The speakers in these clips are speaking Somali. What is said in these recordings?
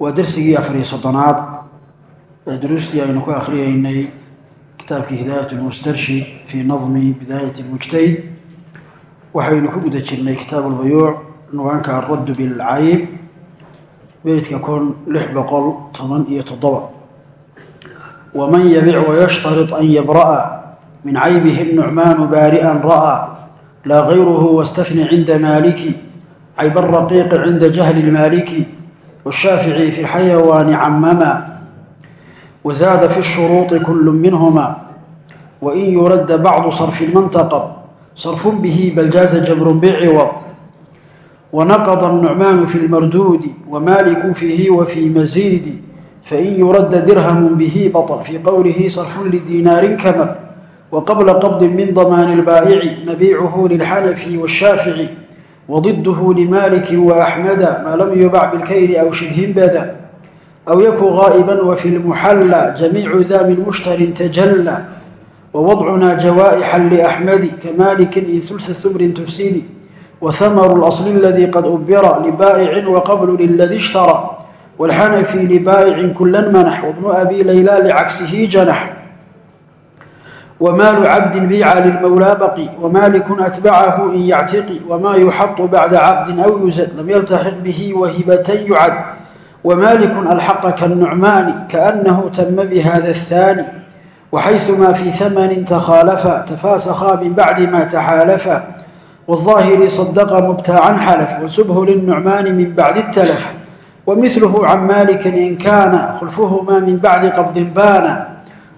waa darsigii afariyo soddonaad ee duruustii aynu ku akhriyeynay kitaabkii hidaayat lmustarshid fii nadmi bidaayat lmujtahid waxaynu ku guda jirnay kitaab lbayuuc nugaanka araddu bilcayb beytka kun lix boqol toban iyo toddoba. Waman yabic wayashtarid an yabra'a min caybihi nucmaanu baari'an ra'aa laa gayruhu wastahni cinda maaliki cayb araqiiqi cinda jahli lmaaliki والشافعي في الحيوان عمما وزاد في الشروط كل منهما وإن يرد بعض صرف المنتقض صرف به بل جاز جبر بعوض ونقض النعمان في المردود ومالك فيه وفي مزيد فإن يرد درهم به بطل في قوله صرف لدينار كمل وقبل قبض من ضمان البائع مبيعه للحنفي والشافعي وضده لمالك وأحمد ما لم يبع بالكيل أو شبه بدا أو يكو غائبا وفي المحلى جميع ذا من مشتر تجلى ووضعنا جوائحا لأحمد كمالك إن ثلث ثمر تفسد وثمر الأصل الذي قد أبر لبائع وقبل للذي اشترى والحنفي لبائع كلا منح وابن أبي ليلى لعكسه جنح ومال عبد بيع للمولى بقي ومالك أتبعه إن يعتقي وما يحط بعد عقد أو يزد لم يلتحق به وهبة يعد ومالك الحق كالنعمان كأنه تم بهذا الثاني وحيثما في ثمن تخالفا تفاسخا من بعد ما تحالفا والظاهر صدق مبتاعا حلف وسبه للنعمان من بعد التلف ومثله عن مالك إن كان خلفهما من بعد قبض بان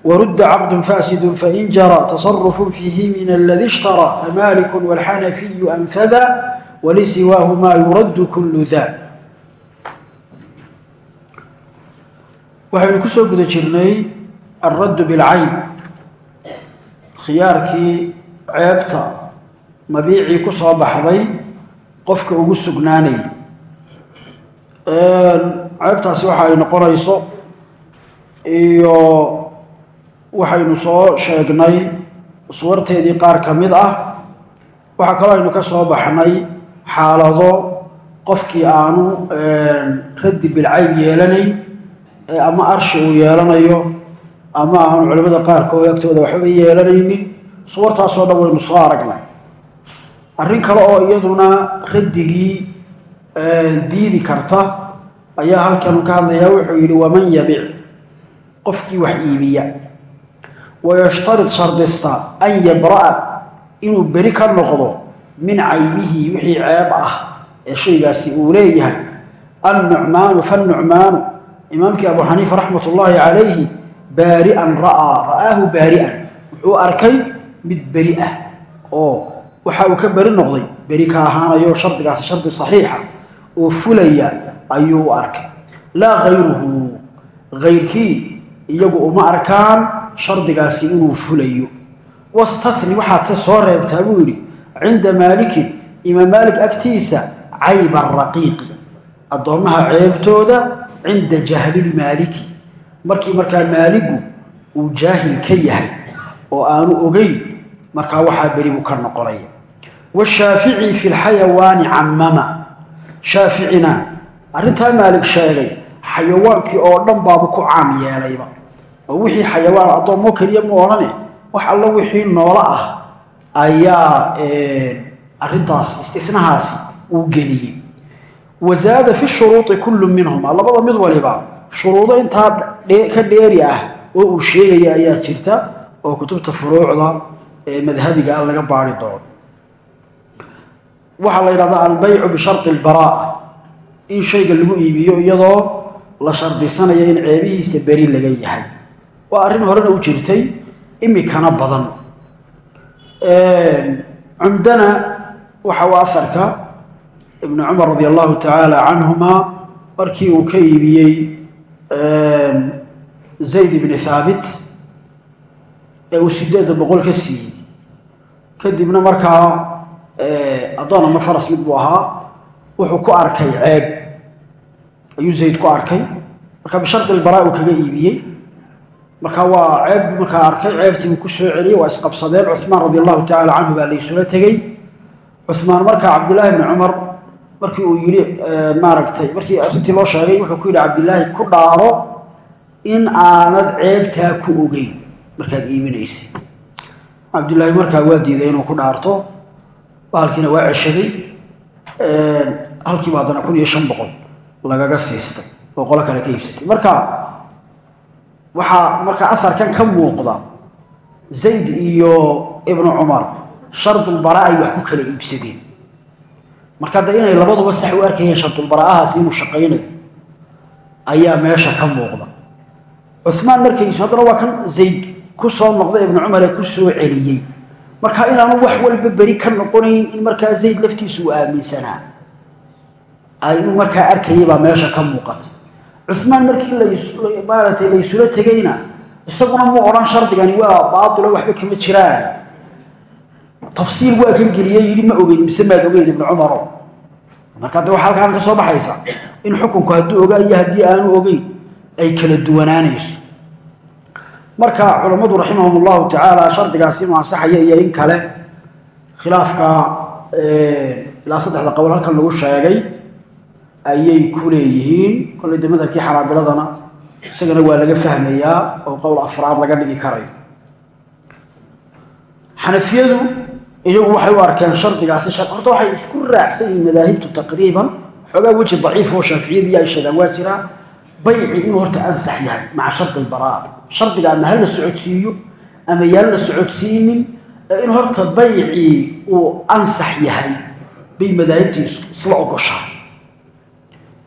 ورد عقد فاسد فإن جرى تصرف فيه من الذي اشترى فمالك والحنفي أنفذا ولسواهما يرد كل ذا waxaynu ku soo guda jirnay alraddu bilcayb khiyaarkii ceebta mabiicii ku soo baxday qofka ugu sugnaanayay ceebtaasi waxa ay noqonayso iyo waxaynu soo sheegnay suwarteedii qaar ka mid ah. Waxaa kaloo aynu ka soo baxnay xaalado qofkii aanu raddi bilcayb yeelanayn ee ama arshi uu yeelanayo ama aanu culimmada qaarkood agtooda waxba yeelanaynin suwartaasoo dhan waynu soo aragnay. Arrin kale oo iyaduna raddigii diidi karta ayaa halkanu ka hadlayaa wuxuu yidhi waman yabic. Qofkii wax iibiya wayashtarid shardista an yabra'a inuu beri ka noqdo min caybihi wixii ceeb ah ee shaygaasi uu leeyahay annucmaanu fannucmaanu imaamkii abu xaniifa raxmat ullaahi calayhi baari'an ra'aa ra'aahu baari'an wuxuu arkay mid beri ah oo waxa uu ka beri noqday beri ka ahaanayo shardigaasi shardi saxiixa oo fulaya ayuu u arkay laa hayruhu hayrkii iyagu uma arkaan shardigaasi inuu fulayo. Wastahni waxaad se soo reebtaa buu yidhi cinda maalikin imaam maalik agtiisa cayba raqiiqi addoommaha ceebtooda cinda jahlilmaaliki markii markaa maaligu uu jaahil ka yahay oo aanu ogeyn markaa waxaa beri buu ka noqonaya. Washaafici fi lxayawaani cammama. Shaaficina arrintaa maalik sheegay xayawaankii oo dhan baabu ku caam yeelayba wixii xayawaan addoommo keliya mu odhane wax alla wixii noolo ah ayaa arrintaas istinahaasi uu geliyey. Wazaada fi shuruudi kullu minhuma labada mid waliba shuruudo intaa ka dheeri ah oo uu sheegaya ayaa jirta oo kutubta furuucda ee madhabiga ah laga baari doono. Waxaa la yidhahdaa albaycu bishardi albaraa'a in shayga lagu iibiyo iyadoo la shardisanayo in ceebihiisa beri laga yahay waa arrin horena u jirtay imikana badan. Cumdana waxa u aharka ibnu cumar radi allahu tacaala canhuma markii uu ka iibiyey zayd ibni thaabit ee uu sideedda boqol ka siiyey. Kadibna markaa addoon ama faras mid buu ahaa wuxuu ku arkay ceeb. Ayuu zayd ku arkay. Marka bishardi ilbaraa uu kaga iibiyey marka waa ceeb markaa arkay ceebtiibuu ku soo celiyey waa isqabsadeen. Cumaan radi allahu tacala canhu baa laysula tegey. Cumaan markaa cabdillaahi bni cumar markii uu yidhi maaragtay markii arrintii loo sheegay wuxuu ku yidhi cabdillaahi ku dhaaro in aanad ceebtaa ku ogeyn. Markaad iibinaysay. Cabdillaahi markaa waa diiday inuu ku dhaarto. Bahalkiina waa ceshaday. Halkiiba haddana kun iyo shan boqol lagaga siistay oo qolo kale ka iibsatay. Marka waxaa marka aharkan ka muuqda zayd iyo ibnu cumar shardulbaraa ay wax ku kala iibsadeen. Marka de inay labaduba sax u arkayeen shardulbara'ahaasi inuu shaqaynayo ayaa meesha ka muuqda. Cumaan markaysu haddana waa kan zayd ku soo noqday ibnu cumar ku soo celiyey. Marka inaanu wax walba beri ka noqonayn in markaa zayd laftiisu uu aaminsanaa inuu markaa arkayay baa meesha ka muuqata cumaan markii maaragtay laysula tegayna isaguna mu odhan shardigani waa baatilo waxba kama jiraan. Tafsiir waa kan geliyey yidhi ma ogeyn mise maad ogeyn ibnu cumaro marka de waxa halkaan ka soo baxaysa in xukunku hadduu ogaa iyo haddii aanu ogeyn ay kala duwanaanayso. Marka culammadu raximahum allahu tacaala shardigaasi inuu ansaxaya iyo in kale khilaafka ilaa saddexda qowl halkan lagu sheegay ayay ku leeyihiin kollay de madhabkii xanaabiladana. Isagana waa laga fahmayaa oo qowl afraad laga dhigi karayo. Xanafiyadu iyagu waxay u arkeen shardigaasi. Horta waxay isku raacsan yihiin madaahibtu taqriiban. Xoogaa weji daciif oo shaaficiyadii ay sheegaan waa jiraa bayci inuu horta ansax yahay maca shardi albaraa shardiga ama ha la socodsiiyo ama yaan la socodsiinin in horta baycii uu ansax yahay bay madaahibtii isla ogoshaa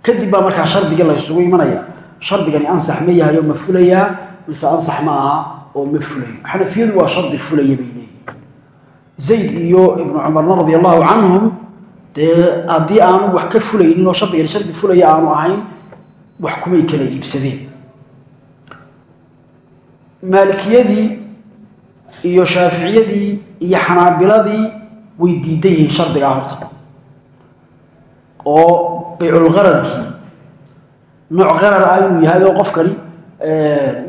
kadib baa markaa shardigii la ysugu imanaya. Shardigani ansax ma yahay oo ma fulayaa mise ansax ma aha oo ma fulayo. Xanafiyadu waa shardi fulaya bay leeyihiin zayd iyo ibnu cumarna radi allahu canhum dee haddii aanu wax ka fulaynin oo shardigani shardi fulaya aanu ahayn wax kumay kala iibsadeen. Maalikiyadii iyo shaaficiyadii iyo xanaabiladii way diidan yihiin shardigaa horta. Oo bayculqararkii nooc qarar ah inuu yahay oo qofkani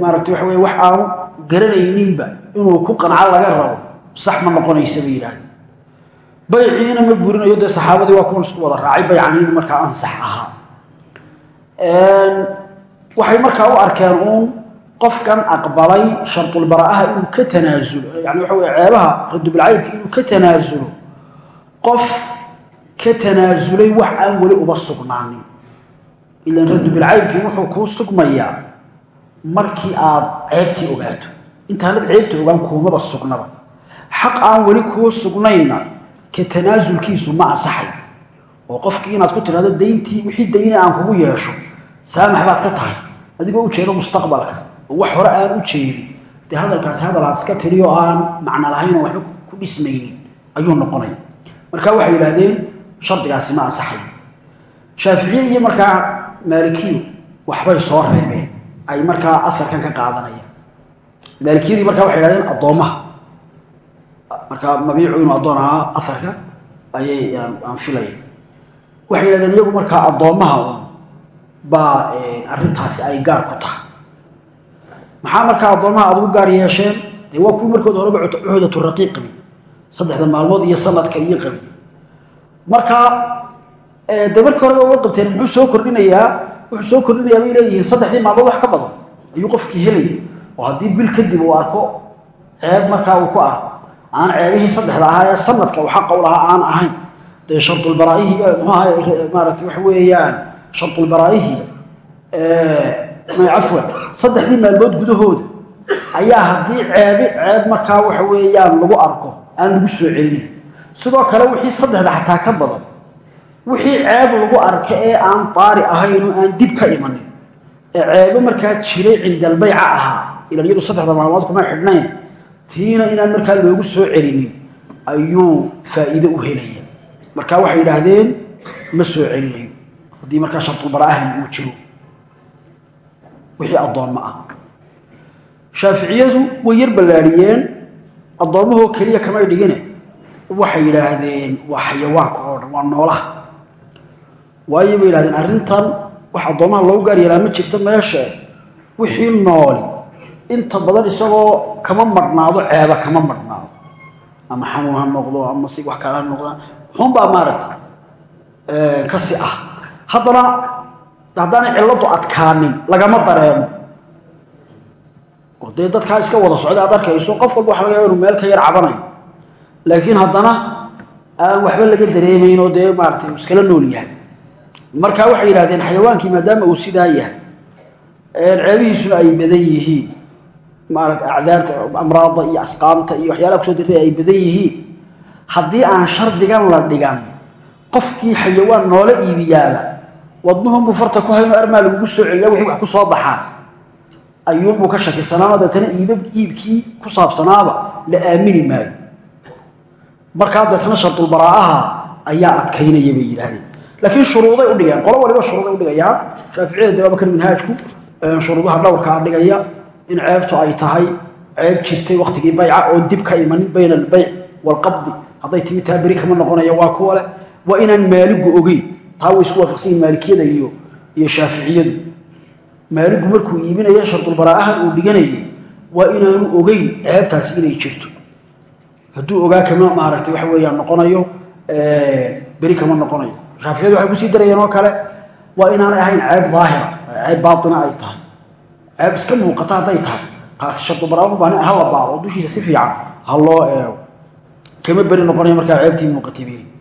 maaragtay waxa weye wax aanu garanayninba inuu ku qanco laga rabo sax ma noqonaysa bay bayciina ma burinayo dee saxaabadii waa kuwan isku wada raacay baycani inuu markaa ansax ahaa. Waxay markaa u arkeen uun qofkan aqbalay shardulbara'aha inuu ka tanaasulo yani waxa weye ceebaha radubilcaybka inuu ka tanaasulo qof ka tanaasulay wax aan weli uba sugnaanin. Ilan radubilcaybkii wuxuu kuu sugmayaa markii aad ceebtii ogaato. Intaanad ceebta ogaan kuumaba sugnaba. Xaq aan weli kuu sugnaynna ka tanaasulkiisu ma ansaxay. Oo qofkii inaad ku tidhahdo dayntii wixii dayna aan kugu yeesho saamax baad ka tahay. Adigoo u jeedo mustaqbalka oo wax hore aan u jeedin dee hadalkaasi hadal aad iska tiri oo aan macno lahayn oo waxba ku dhismaynin ayuu noqonaya marka waxay yidhaahdeen shardigaasi ma ansaxay. Shaaficiye iyo markaa maalikiyu waxbay soo reebeen. Ay markaa aharkan ka qaadanayaan maalikiyadii markaa waxay yidhahdeen addoommaha markaa mabiicu inuu addoon ahaa aharka ayay aan filaya waxay yidhahdeen iyagu markaa addoommaha baa arrintaasi ay gaar ku tahay. Maxaa markaa addoommaha aad ugu gaar yeesheen? Dee waa kuwii markooda horeba cuhdatu raqiiq saddexda maalmood iyo sanadka iyo qabi markaa dee markii horeba uga qabteen muxuu soo kordhinayaa wuxuu soo kordhinayaa bay leeyihiin saddexdii maalmood wax ka badan. Ayuu qofkii helaya oo haddii bil kadib uu arko ceeb markaa uu ku arko. Aan ceebihii saddexda ahaa ee sanadka xaqa u lahaa aan ahayn. Dee shardulbaraa'ihi muxuu ahay maaragtay waxa weeyaan shardulbaraa'ihi cafwan saddexdii maalmood gudahooda. Ayaa haddii ceebi ceeb markaa waxa weeyaan lagu arko aan lagu soo celinin sidoo kale wixii saddexda xataa ka badan wixii ceeb lagu arka ee aan daari ahayn oo aan dib ka imanin ee ceebo markaa jiray cindalbayca ahaa ilan iyadu saddexda maalmood kuma xidhnayn tiina inaan markaa loogu soo celinin ayuu faa'iido u helaya. Marka waxay yidhaahdeen ma soo celinayo haddii markaa shartulbara'ahan uu jiro. Wixii addoommo ah. Shaaficiyadu way yar ballaadhiyeen addoommahoo keliya kamay dhigine waxay yidhaahdeen waa xayawaanka oo dhan waa noolaha. Waayo bay yidhahdeen arrintan wax addoommaha loogu gaar yeelaa ma jirto meesha wixii nooli inta badan isagoo kama marhnaado ceeba kama marhnaado ama xanuun ha noqdo ama si wax kale ha noqdaan xunbaa maaragta kasi ah. Haddana haddaanay cilladu adkaanin lagama dareemo. Oo dee dadkaa iska wada socda aad arkayso qof walba waxa laga yaba inu meel ka yar cabanayo laakiin haddana aan waxba laga dareemayn oo dee maaratay uu iskala nool yahay. Marka waxay yidhahdeen xayawaankii maadaama uu sidaa yahay ceebihiisuna ay badan yihiin. Maarata acdaarta amraadda iyo asqaamta iyo waxyaalaha ku soo diray ay badan yihiin. Haddii aan shardigan la dhigan qofkii xayawaan noola iibiyaaba wadnuhunbuu farta ku hayno armaa lagugu soo celiya wixii wax ku soo baxaan ayuunbuu ka shakisanaama deetana iib iibkii ku saabsanaaba la aamini maayo markaa deetana shardulbaraa'aha ayaa adkaynaya bay yidhahdeen laakiin shuruuday u dhigeen qolo waliba shuruuday u dhigayaan. Shaaficiyada dawaaba kan minhaajku shuruudaha dhowrkaa dhigaya in ceebtu ay tahay ceeb jirtay waktigii bayca oon dib ka imanin bayna albayc waalqabdi hadday timi taa beri kama noqonaya waa kuwa leh. Waa inaan maaligu ogeyn. Taa way isku waafaqsanyihin maalikiyada iyo shaaficiyadu. Maaligu markuu iibinaya shardulbaraa'ahan uu dhiganayay waa inaanu ogeyn ceebtaasi inay jirto hadduu ogaa kama maaragtay waxa weeyaan noqonayo beri kama noqonayo. Shaaficiyadu waxay ku sii darayeen oo kale waa inaanay ahayn ceeb daahira ceeb baatina ay tahay. Ceeb iska muuqata hadday tahay. Taasi shardulbaraa'u baan ha la baaro dushiisa si fiican ha loo eego. Kama beri noqonaya markaa ceebtii muuqatay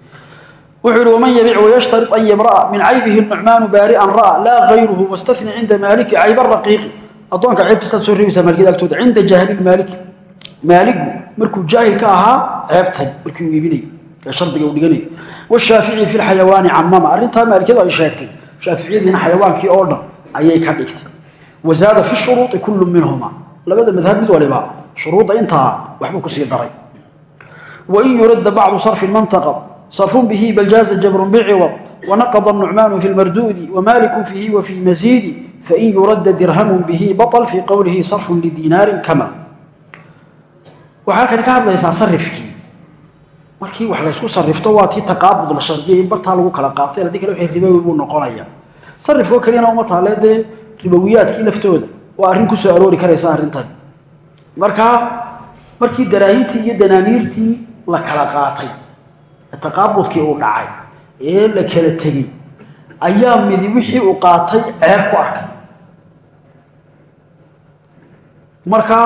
wuxuu yihi waman yabic wayashtarit an yabra'a min caybihi nucmaanu baari'an ra'a laa gayruhu wastafni cinda maaliki cayba raqiiqi addoonka ceebtiisaad soo reebaysaa maalikiyada agtooda cinda jaahili maaliki maaligu markuu jaahil ka ahaa ceebtay markii uu iibinayo ee shardiga uu dhiganayo washaafici fi lxayawaani camama arrintaa maalikiyadu ay sheegtay shaaficiyadiina xayawaankii oo dhan ayay ka dhigtay. Wazaada fi shuruui kullu minhuma labada madhab mid waliba shuruudda intaa waxbuu ku sii daray. Wain yurada bacdu sarfin mantaqa sarfun bihi bal jaaza jabrun biciwad wanaqada nucmaanu fi lmarduudi wamalikun fihi wafii masiidi fain yurada dirhamun bihi baطl fii qowlihi sarfun lidinaarin kamal waxay halkani ka hadlaysaa sarifkii. Markii wax laysku sarifto waa tii taqaabud la shardiya in bartaa lagu kala qaatay haddii kale wixii ribowi buu noqonaya. Sarifkoo keliyana uma taalee dee ribowiyaadkii waa arrin ku soo aroori karaysa arrintan. Marka markii daraahintii iyo danaaniirtii la kala qaatay ee taqaabudkii uu dhacay ee la kala tegey ayaa midi wixii uu qaatay ceeb ku arkay. Marka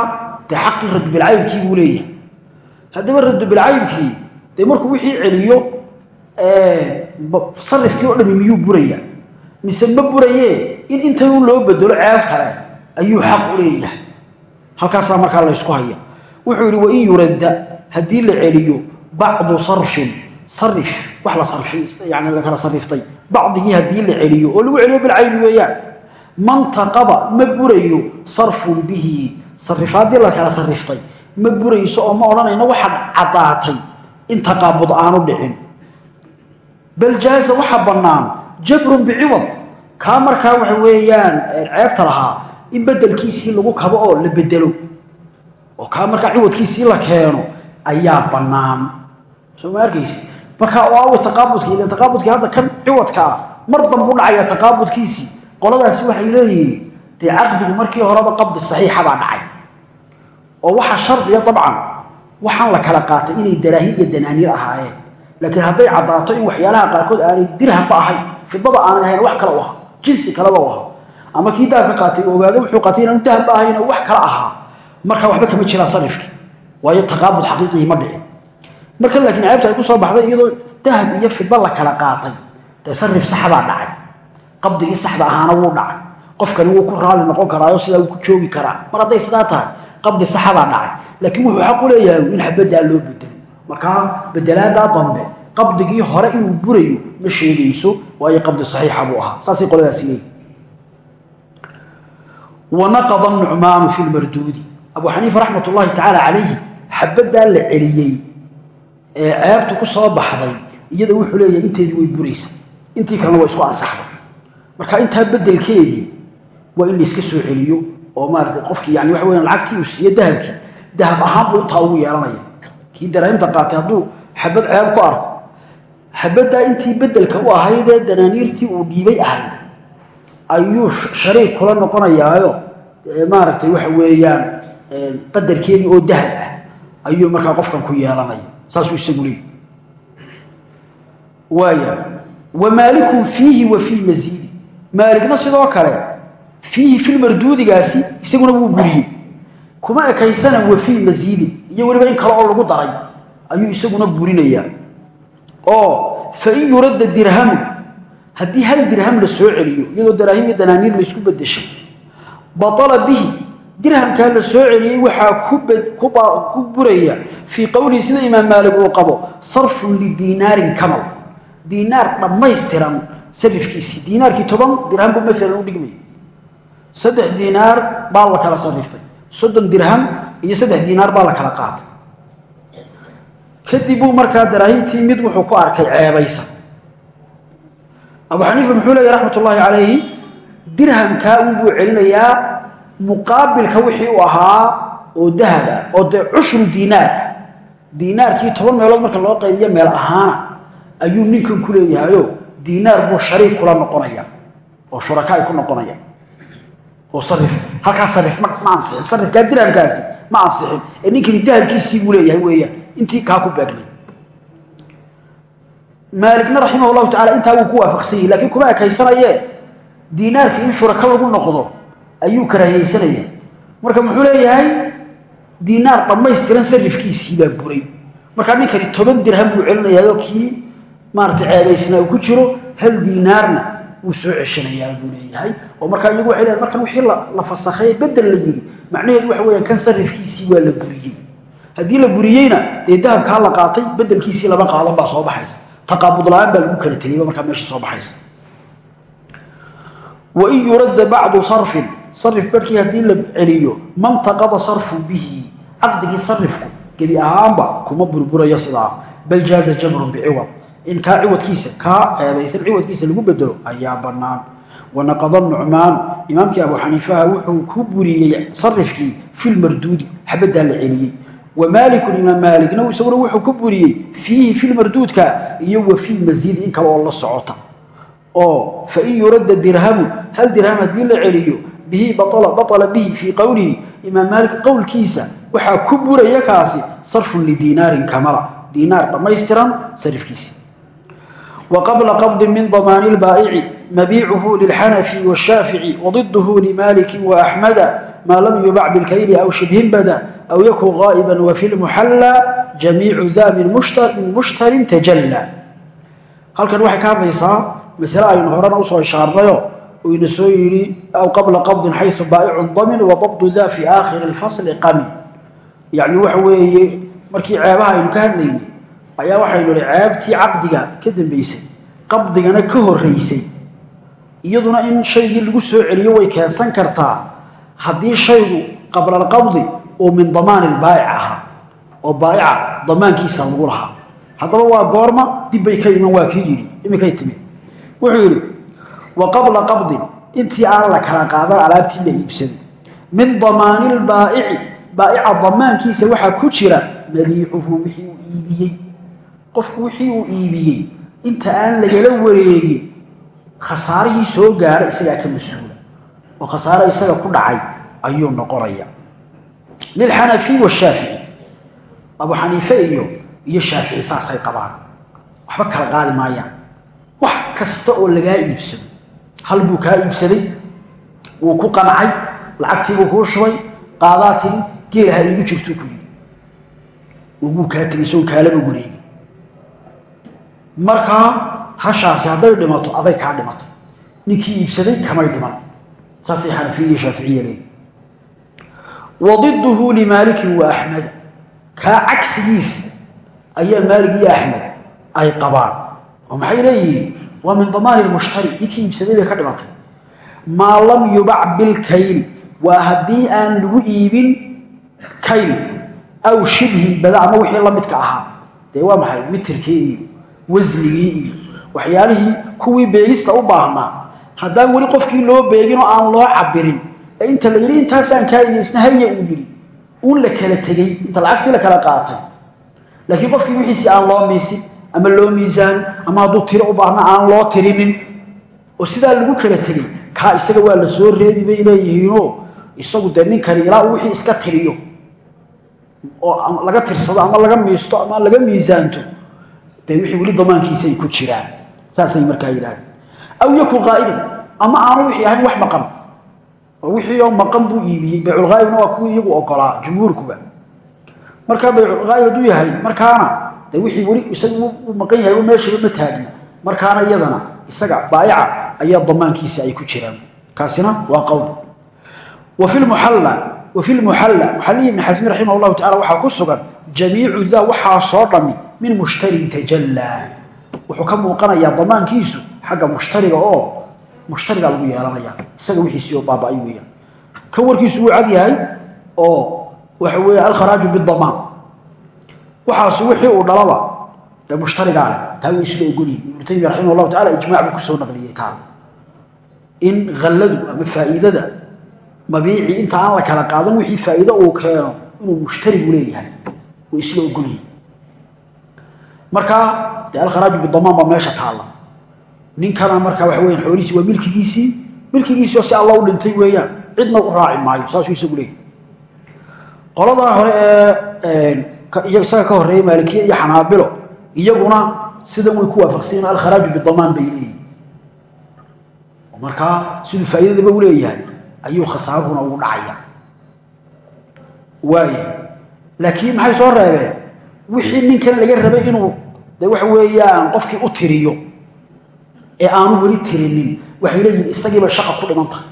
dee xaqii radbilcaybkii buu leeyahay haddaba radbilcaybkii dee markuu wixii celiyo sarifkii oo dhami miyuu buraya mise ma buraye in intan loo bedelo ceeb kale ayuu xaq u leeyahay halkaasaa markaa la ysku haya wuxuu yihi wain yuradda haddii la celiyo bacdu sarfin sarif wax la sarfi yani la kala sariftay bacdigii haddii la celiyo oo lagu celiyo bilcayni weeyaan mantaqada ma burayo sarfun bihi. Sarifaaddii la kala sariftay ma burayso oo ma odhanayno waxaad caddaatay. In taqaabud aanu dhicin. Bal jaaza waxa bannaan jabrun biciwad. Kaa markaa waxa weeyaan ceebta lahaa in bedelkiisii lagu kabo oo la bedelo oo kaa markaa ciwadkiisii la keeno ayaa bannaan. Soo ma arkaysi marka oo taqaabudkii hadda kan ciwadka mar dambu dhacaya taqaabudkiisii qoladaasi waxay leeyihiin dee caqdigu markii horeba qabdi saxiixa baa dhacay. Oo waxaa shardiya dabcan waxaan la kala qaatay inay daraahim iyo danaaniir ahaayeen. Laakiin hadday caddaato in waxyaalaha qaarkood aanay dirhamba ahayn fidada aanay ahayn wax kale u jinsi kaleba u ama kii dahabka qaatay ogaado wuxuu qaatay inaanu dahamba ahayn wax kale ahaa. Marka waxba kama jiraan sarifki waayo taqaabud xaqiiqii ma dhicin marka laakiin ceebta ay ku soo baxday iyadoo dahab iyo fidba la kala qaatay dee saxbaa dhacay qabdigii saxda ahaana wuu dhacay. Qofkani wuu ku raali noqon karaayo sidaa wuu ku joogi karaa. Mar hadday sidaa tahay qabdi saxabaa dhacay. Laakiin wuxuu xaq u leeyahay in xabaddaa loo bedelo markaa bedelaadaa dambe qabdigii hore inuu burayo ma sheegayso waayo qabdi saxiixa buu ahaa. Saasay qoladaasi leeyihiin wanaqada nucmaanu fi lmarduudi abu xaniifa raxmat ullaahi tacaala calayhi xabaddaa la celiyey ee ceebtu ku soo baxday iyada wuxuu leeyahay inteedii way buraysa intii marka intaa bedelkeedii waa in layska soo celiyo oo maarata qofkii yani waxa weya lacagtii uu dahabkii dahab ahaan buu intaa ugu yeelanaya. Kii daraahimta qaatay hadduu xabad ceeb ku arko xabaddaa intii bedelka u ahaydee danaaniirtii uu dhiibay ahayd ayuu shariik kula noqonayaayo maaragtay waxa weeyaan qadarkeedii oo dahab ah ayuu markaa qofkan ku yeelanaya. Saasuu isagu leey waaya wa maalikun fiihi wa fii masiidi maaligna sidoo kale fiihi filmarduudigaasi isaguna wuu buriyey kuma ekaysana wa fii masiidin iyo weliba in kale oo lagu daray ayuu isaguna burinayaa. Oo fain yuradda dirhamu haddii hal dirham la soo celiyo iyadoo daraahim iyo danaaniir la isku bedeshay baala bihi dirhamkaa la soo celiyey waxaa ku buraya. Fii qowlihi sida imaam maalig uu qabo sarfun lidiinaarin kamal. Diinaar dhammaystiran sarifkiisii diinaarkii toban dirham buu maalan u dhigmay. Saddex diinaar baa la kala sariftay soddon dirham iyo saddex diinaar baa la kala qaatay. Kadib buu markaa daraahimtii mid wuxuu ku arkay ceebaysan abu xaniifa muxuu leeya raxmat ullaahi calayhi dirhamkaa unbuu celinayaa muqaabilka wixii u ahaa oo dahab ah oo dee cushru diinaar ah. Diinaarkii toban meelood marka loo qaybiyo meel ahaana ayuu ninkan ku leeyahayo diinaar buu shariik kula noqonaya oo shuraka ay ku noqonaya. Oo sarif halkaa sarif ma ansixin. Sarifkaa dirhamkaasi ma ansixin. Ee ninkani dahabkiisii buu leeyahay weeyaan. Intii kaa ku beegnay. Maaligna raximah llahu tacala intaa wuu ku waafaqsan yahi lakiin kuma ekaysanayee diinaarka in shuraka lagu noqdo ayuu karaahiyeysanaya marka muxuu leeyahay? Diinaar dhammaystiran sarifkiisii baa buray. Markaa ninkani toban dirham buu celinayaao kii maarata ceebaysnaa uu ku jiro hal diinaarna wuu soo ceshanayaa buu oo markaa iyagu leeyahay markan wixii la fasakhay bedel la yidhi macnaheedu waxa weyaan kan sarifkiisii waa la buriyey. Haddii la buriyeyna dee dahabkaa la qaatay bedelkiisii lama qaadan baa soo baxaysa. Taqaabud la'aan baa lagu kala tegeyba markaa meesha soo baxaysa. Wain yuradda bacdu sarfin sarif barhkii haddii la celiyo mantaqada sarfu bihi caqdigii sarifku gebi ahaanba kuma burburayo sidaa. Bal jaaza jabrun biciwad in kaa ciwadkiisa kaa ceebaysan ciwadkiisa lagu bedelo ayaa bannaan. Wanaqada nucmaanu imaamkii abu xaniifaha wuxuu ku buriyey sarifkii filmarduudi xabaddaa la celiyey. Wamaalikun imaam maaligna isaguna wuxuu ku buriyey fiihi filmarduudka iyo wa fii masiidi in kale oo la socota. Oo fain yuradda dirhamu hal dirham haddii la celiyo bihi baala bihi fii qowlihi imaam maalik qowlkiisa waxaa ku buraya kaasi sarfun lidiinaarin kamala diinaar dhammaystiran sarifkiisi qabla qabdin min damaani lbaa'ici mabiicuhu lilxanafi washaafici wadiduhu limaalikin waaxmada maa lam yubac bilkayli aw shibhin bada aw yakun gaa'iban wafi lmuxallaa jamiicu da min mushtarin tajalla. Halkan waxay ka hadlaysaa masale aynu horena u soo ishaarnayo ina soo yidhi aw qabla qabdin xayu baa'icun damin wa dabdu da fi aakhiri lfasli qamin. Yacni waxa weeye markii ceebaha aynu ka hadlaynay ayaa waxaynu hi ceebtii caqdiga ka dambaysay qabdigana ka horeysay iyaduna in shaygii lagu soo celiyo way keensan kartaa haddii shaygu qabla alqabdi uu min damaani lbaa'ic ahaa oo baa'ica damaankiisa lagu lahaa. Haddaba waa goorma dibbay ka iman waa kii yidhi iminkay timid. Wuxuu yidhi wa qabla qabdin intii aan la kala qaadan alaabtii la iibsaday. Min damaani lbaa'ici baa'ica damaankiisa waxaa ku jira mabiicuhu wixii uu iibiyey qofku wixii uu iibiyey. Inta aan lagala wareegin khasaarihii soo gaadha isagaa ka mas'uula. Oo khasaare isaga ku dhacay ayuu noqonaya. Lilxanafi washaafici abu xaniife iyo iyo shaafici saasay qabaan. Waxba kala qaadi maayaan wax kasta oo lagaa iibsado. Hal buu kaa iibsaday? Wuu ku qancay lacagtiibuu kuu shubay qaadaa tiri geelaha iigu jirtuu ku yidhi. Wuu kaa tegay isagoo kaalaba wareegi markaa hashaasi hadday dhimato aday kaa dhimatay ninkii iibsaday kamay dhiman. Saasay xanafiya iyo shaaficiya wadiduhu limaalikin wa axmeda kaa cagsigiisa ayaa maalig iyo axmed ay qabaan. Oo maxay leeyihiin? Waa min damaani lmushtari ninkii iibsaday bay ka dhimatay. Maa lam yubac bilkayli waa haddii aan lagu iibin kayl aw shibhin bada ama wixii la midka ahaa. Dee waa maxay? Mitirkii iyo wasnigii iyo waxyaalihii kuwii beegista u baahnaa haddaan weli qofkii loo beegin oo aan loo cabirin inta la yidhi intaasaan kaaigaysna haya uu yidhi. Uun la kala tegey inta lacagtii la kala qaatay. Laakiin qofkii wixiisii aan loo miisin ama loo miisaan ama hadduu tiro u baahna aan loo tirinin. Oo sidaa lagu kala tegey kaa isaga waa la soo reebi bay leeyihiinoo isagu dee ninkani ilaa wixii iska tiriyo. Oo laga tirsado ama laga miisto ama laga miisaanto dee wixii weli damaankiisa ay ku jiraan. Saasay markaa yidhahdeen. Aw yakun qaa'iban ama aanu wixii ahayn wax maqan. Wixii oo maqan buu iibiyey. Bayculghaa'ibna waa kuwii iyagu ogolaa jumhuurkuba. Markaa bayculghaa'ib hadduu yahay markaana dee wixii weli isaga uu maqan yahay meeshaba ma taagna markaana iyadana isaga baayaca ayaa damaankiisa ay ku jiraan. Kaasina waa qowl. Wa fi lmuxalla muxallihi ibni xasmi raximah llahu tacala waxaa ku sugan jamiicu daa waxaa soo dhammi min mushtarin tajallaa wuxuu ka muuqanayaa damaankiisu xagga mushtariga oo mushtariga lagu yeelanaya. Isaga wixiisii oo baaba-ay weeyaan. Kan warkiisu wuu cad yahay oo waxa weeye alkharaaju bidamaan waxaas wixii uu dhalaba dee mushtarigaa leh. Taa way isla ogolyihin ibnu taymiya raximah llahu tacala ijmac buu ku soo naqliyey taa. In khalladu ama faa'iidada mabiici inta aan la kala qaadan wixii faa'iido uu keeno markaa dee alkharaaju bidamaan baa meesha taalla. Ninkana markaa waxa weyan xoolihiisi waa milkigiisii milkigiisii oo si alla u dhintay weeyaan cidna u raaci maayo saasuu isagu leeyahy qoladaa hore ee isaga ka horreeyay maalikiya iyo xanaabilo iyaguna sidan way ku waafaqsanyiin alkharaaju bidamaan bay leeyihiin markaa siduu faa'iidadaba u leeyahay ayuu khasaaruhuna ugu dhacaya. Waaya laakiin maxay soo reebeen wixii ninkan laga rabay inuu de waxa weeyaan qofkii u tiriyo ee aanu weli tirinin waxay leeyihiin isagiibay shaqa ku dhiman tahay.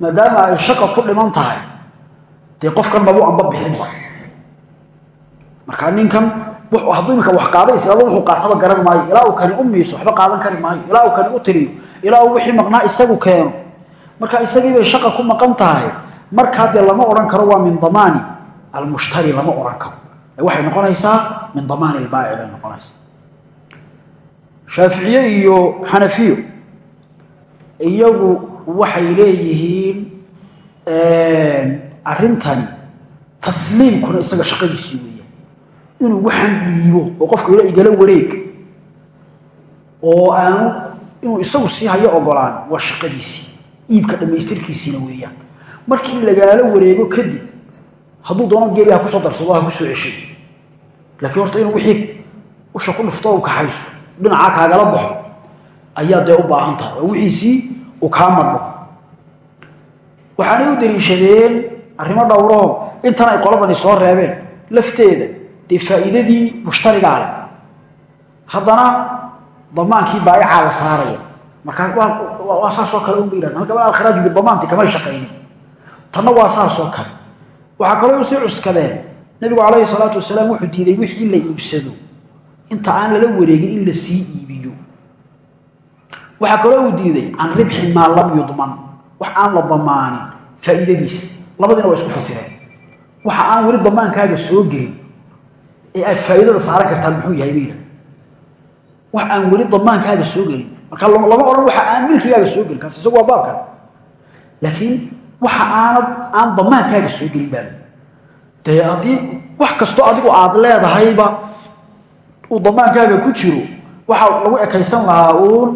Ay shaqa ku dhiman dee qofkan mabu amba bixinba markaa ninkan hadduu iminka wax qaaday islaado wuxuu qaataba garan maayo ilaa uu kani u miiso waxba qaadan kari maayo ilaa uu kani u tiriyo ilaa uu wixii maqnaa isagu keeno. Marka isagiibay shaqa ku maqan tahay markaa dee lama odhan karo waa min damaani almushtari lama odhan karo waxay noqonaysaa min damaani ilbaaci bay noqonaysaa. Shaaficiye iyo xanafiyo iyagu waxay leeyihiin arrintani tasliimkuna isaga shaqadiisii weeyaan. Inuu waxaan dhiibo oo qofka ila igala wareeg oo aanu inuu isagu sii hayo ogolaan waa shaqadiisii iibka dhammaystirkiisiina weeyaan. Markii lagaala wareego kadib hadduu doono geeli ha ku soo darsado ha ku soo ceshay laakiin horta inuu wixii usha ku dhufto u kaxayso dhinacaa kaagala baxo ayaa dee u baahan tahay wixiisii uu kaa madho waxaanay u daliishadeen arrimo dhowroo intan ay qoladani soo reebeen lafteeda dee faa'iidadii mushtarigaa leh. Haddana damaankii baayacaa la saaraya. Markaa waa saasoo kale unba yihahda halka alkharaaju bidamaanti kamay shaqaynin. Tanna waa saasoo kale waxaa kaloo u sii cuskadeen nabigu calayhi salaatu wasalaam wuxuu diiday wixii la iibsado. Inta aan lala wareegin in la sii iibiyo. Waxaa kaloo uu diiday can ribxi maa lam yudman. Wax aan la damaanin faa'iidadiisa labadiina waa isku fasireen. Waxa aan weli damaankaaga soo gelin ee aad faa'iidada saaran kartaa muxuu yahay bayda wax aan weli damaankaaga soo gelin. Marka lama odhan waxa aan milkigaaga soo gelin kaas isagu waa baab kale laakiin waxa aanad aan damaankaaga soo gelin baa dee haddii wax kastoo adigu aad leedahayba uu damaankaaga ku jiro waxaa lagu ekaysan lahaa uun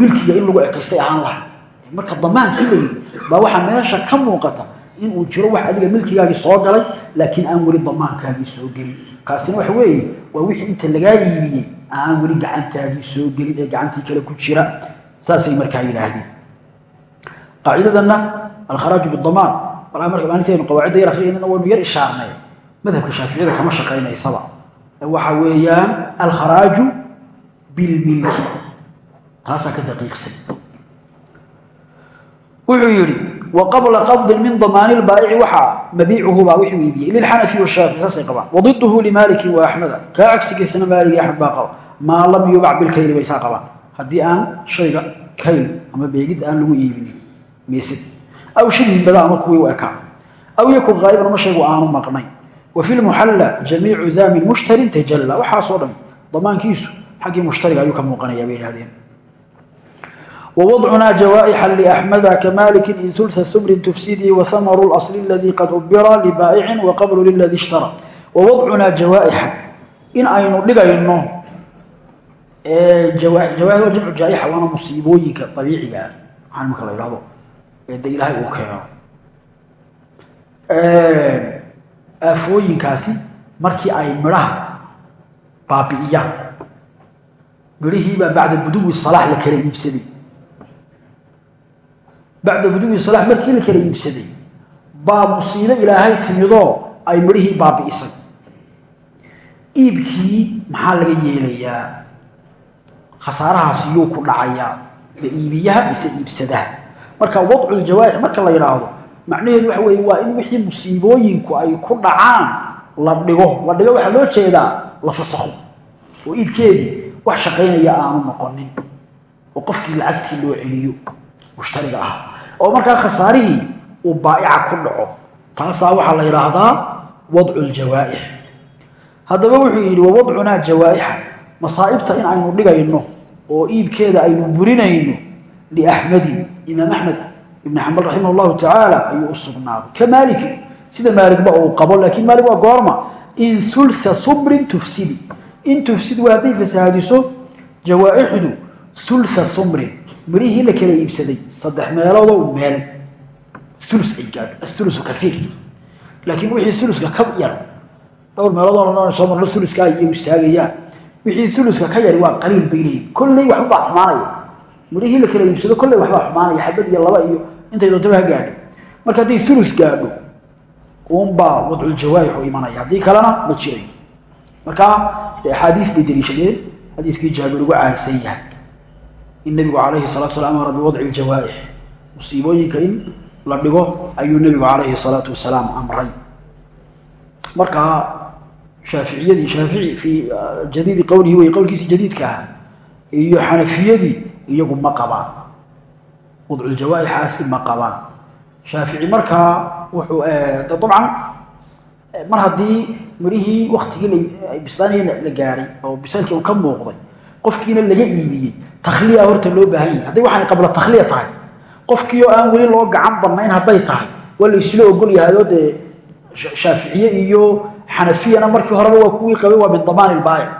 milkiga in lagu ekaystay ahaan laha marka damaankii la yidhi baa waxaa meesha ka muuqata in uu jiro wax adiga milkigaagii soo galay laakiin aan weli damaankaagii soo gelin. Kaasina waxa weeye waa wixii inta lagaa iibiyey aan weli gacantaagii soo gelin ee gacantii kale ku jira. Saasay markaa yidhaahdeen. Qaacidadanna alkharaaju bidamaan maalintaynu qawaacidda yar akhriyayna waynu yar ishaarnay. Madhabka shaaficiyada kama shaqaynaysaba waxa weeyaan alkharaaju bilmilki. Taasaa ka daqiiqsan. Wuxuu yidhi wa qabla qabdin min damaani lbaa'ici waxaa mabiicuhubaa wixuu iibiyey lilxanafi washaafici saasay qabaan. Wadiduhu limaliki wa axmeda kaa cagsigiisana maalik iyo axmed baa qaba. Maa lam yubac bilkayli bay saa qabaan. Haddii aan shayga kayl ama beegid aan lagu iibinin misid aw shibhin bada ama kuwii u ekaa aw yakun haa'iban ama shaygu aanu maqnay wa fi lmuxalla jamiicu daa min mushtarin tajalla waxaasoo dhan damaankiisu xaggii mushtariga ayuu ka muuqanaya bay ihahdeen ووضعنا جوائح لأحمد كمالك إن ثلث ثمر تفسدي وثمر الأصل الذي قد أبر لبائع وقبل للذي اشترى ووضعنا جوائح إن أين لغينه جوائح جوائح وجمع جائحة وانا مصيبويك طبيعية عن مكلا de ilaahay uu keeno. Ehm, Aafooyinkaasi markii ay midhaha baabi'iyaan midhihiibaa bacda buduwi salax la kala iibsaday. Bacda buduwi salaax markii la kala iibsaday baa musiibo ilaahay timidoo ay midhihii baabi'isay. Iibkii maxaa laga yeelayaa? Khasaarahaasi yuu ku dhacayaa. Ma iibiyaha mise iibsadaha? Marka wadculjawaaix marka la yidhaahdo macnaheedu waxa weeye waa in wixii musiibooyinku ay ku dhacaan la dhigo. La dhigo waxaa loo jeedaa la fasakho oo iibkeedii wax shaqaynaya aanu noqonin oo qofkii lacagtii loo celiyo mushtariga ah. Oo markaa khasaarihii uu baa'ica ku dhaco. Taasaa waxaa la yidhaahdaa wadcu ljawaa'ix haddaba wuxuu yidhi wa wadcunaa jawaa'ixa masaa'ibta in aynu dhigayno oo iibkeeda aynu burinayno liaxmedin imaam axmed ibn xambal raximah llahu tacaala ayuu u sugnaaday ka maaliki sida maaligba uu qabo laakiin maalig waa goorma in ulha umrin tufsidi in tufsid waa hadday fasahaadiso jawaaixdu ulha umrin midhihii la kala iibsaday saddex meeloodoo meel ulu ay gaadho aulu kaiir laakiin wixii uluka ka yar dhowr meeloodoo soo marno ulukaa iyagu istaagayaan wixii uluka ka yari waa qaliil bay leeyihiin kolley xumaanaya midhihii la kala iibsado kolley waxbaa xumaanaya xabad iyo laba iyo intay doontaba ha gaadho. Marka hadday ulu gaadho uunbaa wadculjawaaix u imanaya. Haddii kalena ma jirayo markaa axaadiis bay daliishadeen xadiidkii jaabir ugu caansan yahay. In nebigu calayhi salatu slam amara biwadci ljawaaix musiibooyinka in la dhigo ayuu nebigu calayhi salaatu wasalaam amray. Markaa shaaficiyadii shaafici fii jadiidi qowlihi wey qowlkiisii jadiidka iyo xanafiyadii iyagu ma qabaan. Wadculjawaaixaasi ma qabaan. Shaafici markaa wuxuu dabcan mar haddii midhihii waktigii bislaanihii la gaadhay oo bisaalkii uu ka muuqday qofkiina laga iibiyey takhliya horta loo baahan yahay. Hadday waxaanay qabla takhliya tahay qofkii oo aan weli loo gacan badnayn hadday tahay waa la isla ogol yahayoo dee shaaficiye iyo xanafiyana markii horeba waa kuwii qabay waa min damaan ilbaayic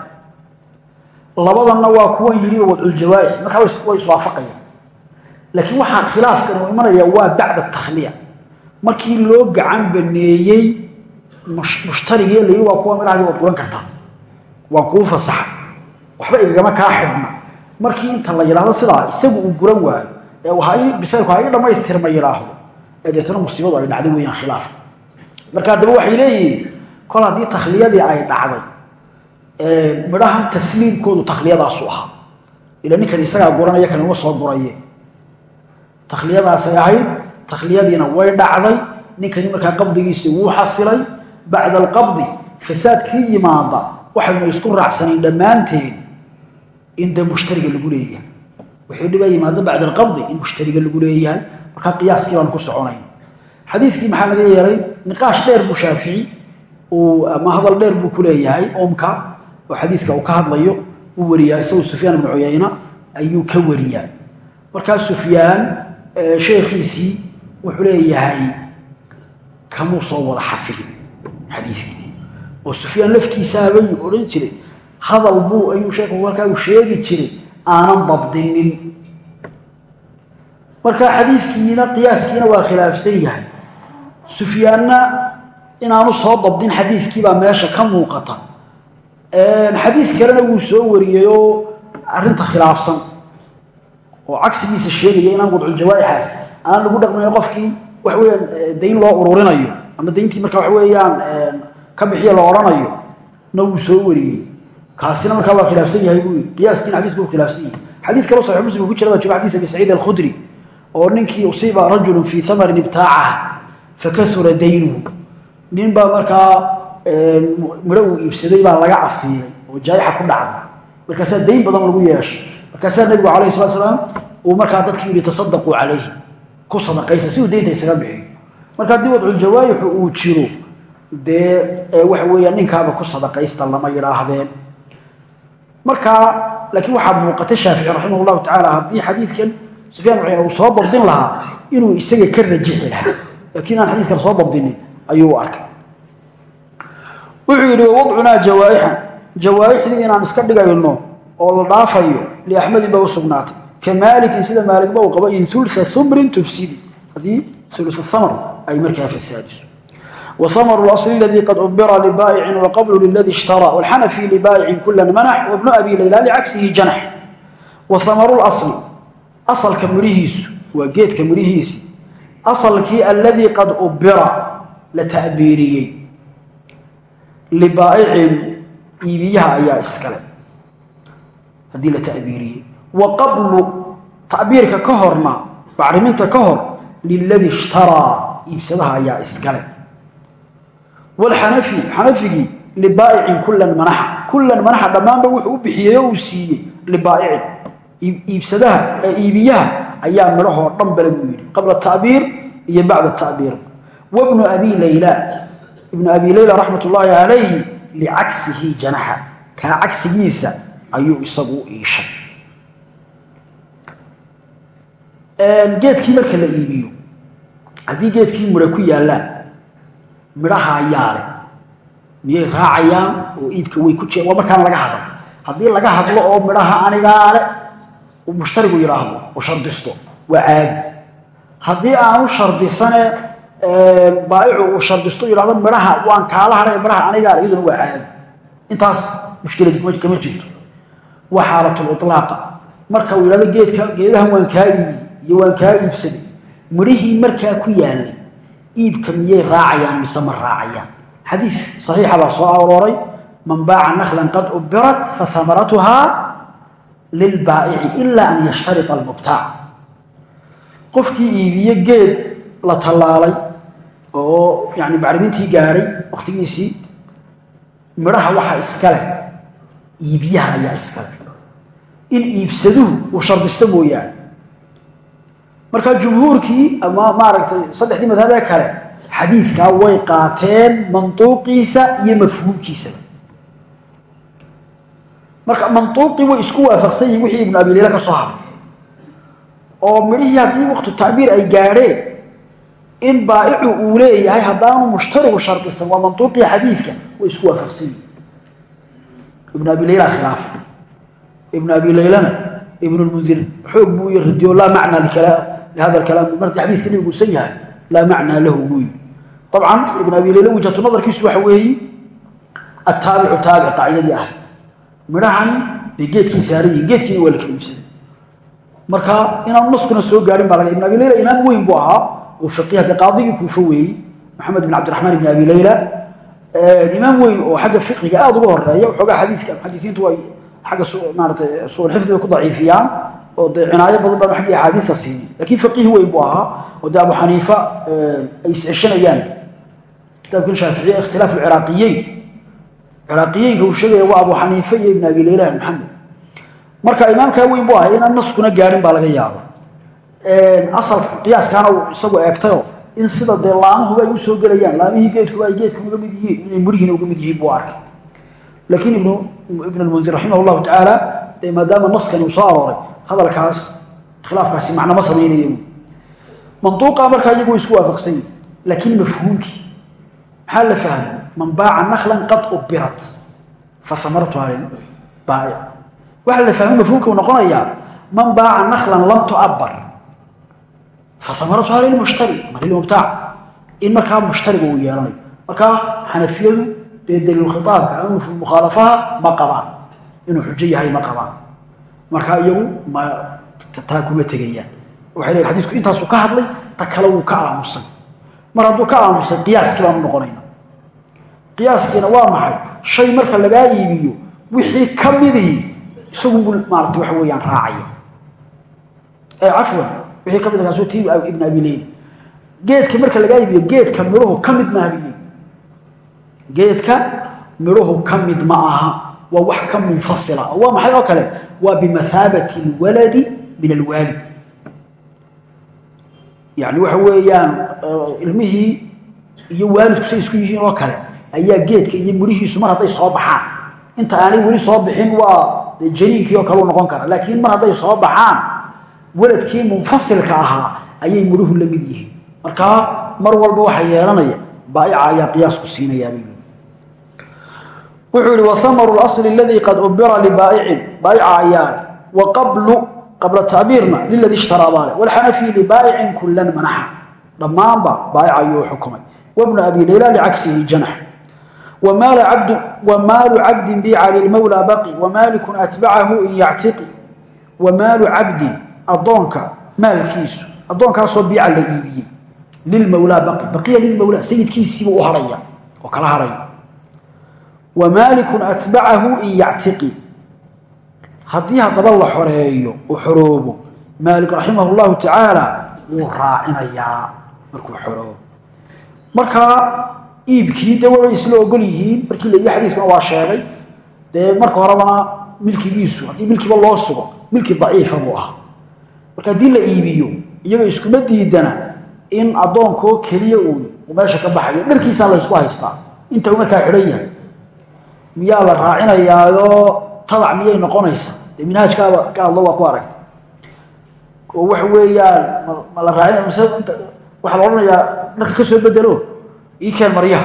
labadanna waa kuwan yidhi wadculjawaaix markaa way iswaafaqayaan. Laakiin waxaa khilaafkan uu imanaya waa bacda takhliya. Markii loo gacan baneeyey mushtarigii layi waa kuwa midhaagi waad guran kartaa. Waan kuu fasaxa. Waxba igagama kaa xidhna markii inta la yidhaahdo sidaa isagu uu guran waayo ee bisaylku ha ii dhammaystirma yidhaahdo ee deetana musiibadu ay dhacday weeyaan khilaafka. Marka haddaba waxay leeyihiin kol haddii takhliyadii ay dhacday midhahan tasliimkoodu takhliyadaasu ahaa. Ila ninkan isagaa guranaya kan uma soo guraye. Takhliyadaasay ahayd takhliyadiina way dhacday ninkani markaa qabdigiisii wuu xasilay. Bacda alqabdi fasaadkii yimaada waxaynu isku raacsanayn dhammaanteen in dee mushtariga lagu leeyahay. Wixii dhibaa yimaado bacda alqabdi in mushtariga lagu leeyahay. Markaa qiyaaskii baanu ku soconayn xadiidkii maxaa laga yeelay niqaash dheer buu shaafici uu ama dheer buu ku leeyahay omka oo xadiidka uu ka hadlayo uu wariyaa isagu sufyaan ibnu cuyayna ayuu ka wariyaa. Markaa sufyaan sheekhiisii wuxuu leeyahay kamuu soo wada xafidin xadiidkii. Oo sufyaan laftiisaabayuu odhan jiray. Hadal buu ayuu sheekhu halkaa uu sheegi jiray aanan dabdinin marka xadiidkiina qiyaaskiina waa khilaafsan yahay. Sufyaanna inaanu soo dabdin xadiidkiibaa meesha ka muuqata xadiid kalena wuu soo wariyey oo arrinta khilaafsan. Oo cagsigiisa sheegaya inaan wadculjawaaixaas aan lagu dhaqmayo qofkii wax weyaan dayn loo ururinayo. Ama dayntii marka wax weeyaan ka bixiya la odhanayo na soo wariyey. Kaasina markaa waa khilaafsan yahay buu yii qiyaaskiina khilaafsan yahay. Xadiid kaloo saxix muslim ku jira baa jiro xadiid abi saciid alkhudri oo ninkii usiiba rajulun fii thamarin ibtaacaha fakasura daynuhu. Nin baa markaa midho uu iibsaday baa laga casiibay oo jaayixa ku dhacday markaasaa dayn badan lagu yeeshay markaasaa nebigu calayhi salatu salaam uu markaa dadkii yidhi tasadaquu calayhi ku sadaqaysa si uu daynta isaga bixiyo marka haddii wadculjawaaixu uu jiro dee waxa weeyaan ninkaaba ku sadaqaysta lama yidhaahdeen. Markaa laakiin waxaa muuqata shaafici raximah llahu tacaala haddii xadiidkan uu soo dabdin lahaa inuu isaga ka rajixi laakiin aan xadiidkan soo dabdinin ayuu arkay wuxuu yidhi wadcunaa jawaaixan jawaaixdii inaan iska dhigayno oo la dhaafayo liaxmedin ba u sugnaatay ka maalikin sida maaligba uu qabo in ulua umrin tufsidi haddii ulu amr ay markaa fasaadiso وثمر الأصل الذي قد أبر لبائع وقبل للذي اشترى والحنفي لبائع كلا منح وابن أبي ليلى لعكسه جنح وثمر الأصل أصل كمريهيس وقيت كمريهيس libaa'icin iibiyaha ayaa iskale haddii la tabiiriyey wa qablu tacbiirka ka horna bacriminta ka hor liladii ishtaraa iibsadaha ayaa iskale walxanafi xanafigii libaa'icin kulan manaxa. Kulan manaxa dhammaanba wuxuu u bixiyey oo uu siiyey libaa'icin. Iibsadaha iibiyaha ayaa midhahoo dhan bale buu yidhi. Iyo bacda tacbiir. Wabnu abi layla ibnu abi layla raxmat ullaahi calayhi licaksihi janaxa. Kaa cagsigiisa ayuu isagu u iishay. Geedkii marka la iibiyo haddii geedkii midho ku yaallaan midhaha yaale miyay raacayaan oo iibka way ku jiraan waa markaan laga hadlo. Haddii laga hadlo oo midhaha anigaale mushtarigu yidhaahdo u shardisto waa caadi haddii aanu shardisane baaicu uu shardisto yidhahdo midhaha waan kaala haray midhaha anigaale iyaduna waa caadi intaas mushkilad kama jirto. Waa xaalatulilaaqa marka uu yidhahdo geedka geedahan waan kaa iyo waan kaa iibsaday midhihii markaa ku yaallay iibka miyay raacayaan mise ma raacayaan? Xadiid saxiixa baa soo arooray. Man baaca naklan qad ubirat fa amaratuhaa lilbaa'ici ilaa an yashtarita almubtaac. Qofkii iibiye geed la tallaalay oo yani bacrimintii gaadhay wakhtigiisii midhaha waxaa iska leh iibiyaha ayaa iska leh. In iibsaduhu uu shardisto mooyaane. Markaa jumhuurkii ama maaragtay saddexdii madhabee kale xadiidkaa way qaateen mantuuqiisa iyo mafhuumkiisaba marka mantuuqii way isku waafaqsan yihiin wixii ibnu abi leyla ka soo haray oo midhihii haddii waqtu tacbiir ay gaadheen in baa'icu uu leeyahay haddaanu mushtarigu shardisan waa mantuuqii xadiidka way isku waafaqsan yihiin ibnu abi leyla khilaafa. Ibnu abi leylana ibnu lmundir xoog buu iyo radiyo laa macnaa lihada alkalaam. Markii xadiidka nabigu usan yahay laa macnaa lahu buu yidhi. Dabcan ibnu abi leyla wajhatu nadarkiisu waxa weeye attaabicu taabic qaacidadii ah. Midhahani bay geedkii saaran yihiin geedkiina waa la kala iibsaday marka inaanu naskuna soo gaarin baa laga ibn abi dee qaadigii kuufo weeyey maxamed bin cabdiraxmaan ibn abi leyla imaam weyn oo xagga fiqiga aada uga horreeya waxoogaa xadiidka muxadisiintu way xagga maaratay suul xifdi bay ku daciifiyaan oo dee cinaayo badan baan xagga axaadiista siinin lakiin faqiih weyn buu ahaa oo dee abu xaniifa ay is-ceshanayaan kitaabkan shaaficiya ikhtilaafu ciraaqiyeyn ciraaqiyeynka uu sheegaya waa abu xaniife iyo ibn abi leylah maxamed marka imaamkaa weyn buu ahay inaan naskuna gaarin baa laga yaaba asalka qiyaaskaana uu isagu eegtayo in sida dee laamuhuba ay u soo gelayaan laamihii geedkuba ay geedka uga mid yihiin inay murihiina uga mid yihiin buu arkay. Laakiin ibn lmundir raximah llahu tacaala dee maadaama naskani uu soo arooray hadalkaas khilaafkaasi macno ma samaynayo. Manduuqa markaa iyagu isku waafaqsan yihiin laakiin mafhuumkii maxaa la man baaca naklan qad ubirat fa amartuha lilbaa'ic waxaa la fahmay mafhuumka uu noqonayaa man baaca naklan lam tu'abbar fa amartuha lilmushtari ama lilmubtaac in markaa mushtariga uu yeelanayo markaa xanafiyadu dee daliilkhitaabka ama mukhaalafaha ma qabaan inuu xujo yahay ma qabaan markaa iyagu taa kuma tegayaan waxay leeyihiin xadiisku intaasuu ka hadlay ta kale wuu ka aamusay mar hadduu ka aamusay qiyaaskii baanu noqonayna qiyaaskiina waa maxay shay marka lagaa iibiyo wixii ka midihii isagunbu maarata waxa weeyaan raacaya ee cafwan wixii ka mid kaasoo tii ibn abi leyla geedka marka lagaa iibiyo geedka midhuhu ka mid maaha biley geedka midhuhu ka mid ma aha. Waa wax ka munfasila waa maxay oo kale? Waa bimathaabati alwaladi min alwaalid. Yani waxa weeyaan ilmihii iyo waalidku say isku yihiin oo kale ayaa geedka iyo midhihiisu mar hadday soo baxaan. Inta aanay weli soo bixin waa janiinkii oo kale u noqon kara laakiin mar hadday soo baxaan weladkii munfasilka ahaa ayay midhuhu la mid yihiin. Markaa mar walba waxa yeelanaya baaica ayaa qiyaasku siinayaabay wuxuu yihi wahamaru lasli aladii qad ubira libaa'icin baaica ayaale wa qablu qabla tacbiirna liladii ishtaraa baale walxanafi libaa'icin kulan manaxa. Dhammaanba baaica ayuu xukumay. Wabnu abi layla licagsihi janax. Wamaalu cabdin biica lilmawla baqi wamalikun atbacahu in yactiqi wamaalu cabdin adoonka maalkiisu. Addoonkaasoo biica la iibiyey lilmawlaa baqi. Baqiya lilmawlaa sayidkiisiibuu u hadhaya oo kala hadhaya wamaalikun atbacahu in yactiqi. Haddii haddaba la xoreeyo uu xoroobo maalik raximah llahu tacaala wuu raacinayaa markuu xoroobo. Markaa iibkii dee way isla ogol yihiin markii la iibi xadiiskuna waa sheegay dee marka horebana milkigiisu loo sugo milki marka haddii la iibiyo iyaga iskuma diidana in addoonkoo keliya uu meesha ka baxayo dharkiisaa la ysku haystaa. Inta uu markaa xidhan yahay miyaa la raacinayaayo tabac miyay noqonaysaa? Dee minhaajkaaba ka hadlo waa ku aragta oo waxa weeyaan ma la raacinaya mise waxaa la odhanayaa dharka ka soo bedelo ii keen maryaha.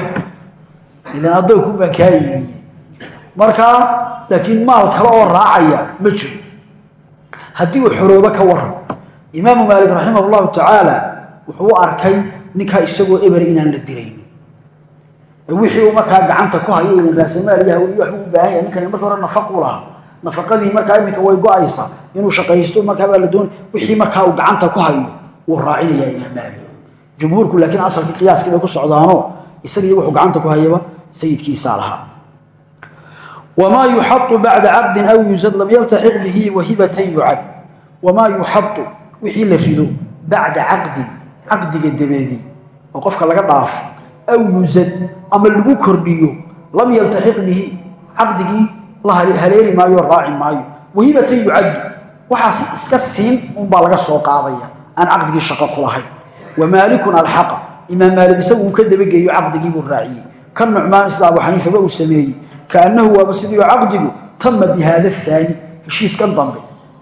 Ilan addoonku baan kaa iibiyey markaa laakiin maal kale oo raacaya ma jiro. Haddii uu xoroobo ka waran imaamu maalik raximah llahu tacaala wuxuu u arkay ninkaa isagoo eber inaan la dilayn. Wixii uu markaa gacanta ku hayo ilan raasamaal hawiye waxbuu u baahan yahay ninkani marka hore nafaqu nafaqadii markaa iminka way go'aysaa inuu shaqaysto markaabaa la doonay wixii markaa uu gacanta ku hayo wuu raacinayaa imaam maalik. Jumhuurku laakiin asalkii qiyaaskii bay ku socdaanoo isagii wuxuu gacanta ku hayaba sayidkiisaa lahaa. Wamaa yuxau bacda caqdin aw yuzad lam yaltaxiq bihi wahibatan yucad. Wamaa yuxau wixii la rido bacda caqdin caqdiga dabeedii oo qofka laga dhaafo aw yuzad ama lagu kordhiyo lam yaltaxiq bihi caqdigii la haleeli maayo raaci maayo. Wahibatan yucaddu waxaas iska siin unbaa laga soo qaadaya aan caqdigii shaqo ku lahayn. Wamaalikun alxaqa imaam maalik isagu uu ka dabageeyo caqdigiibuu raaciyey. Ka nucmaan sida abu xaniifaba uu sameeyey. Kaannahu waaba sidii caqdigu tama bi haada heshiiskan dambe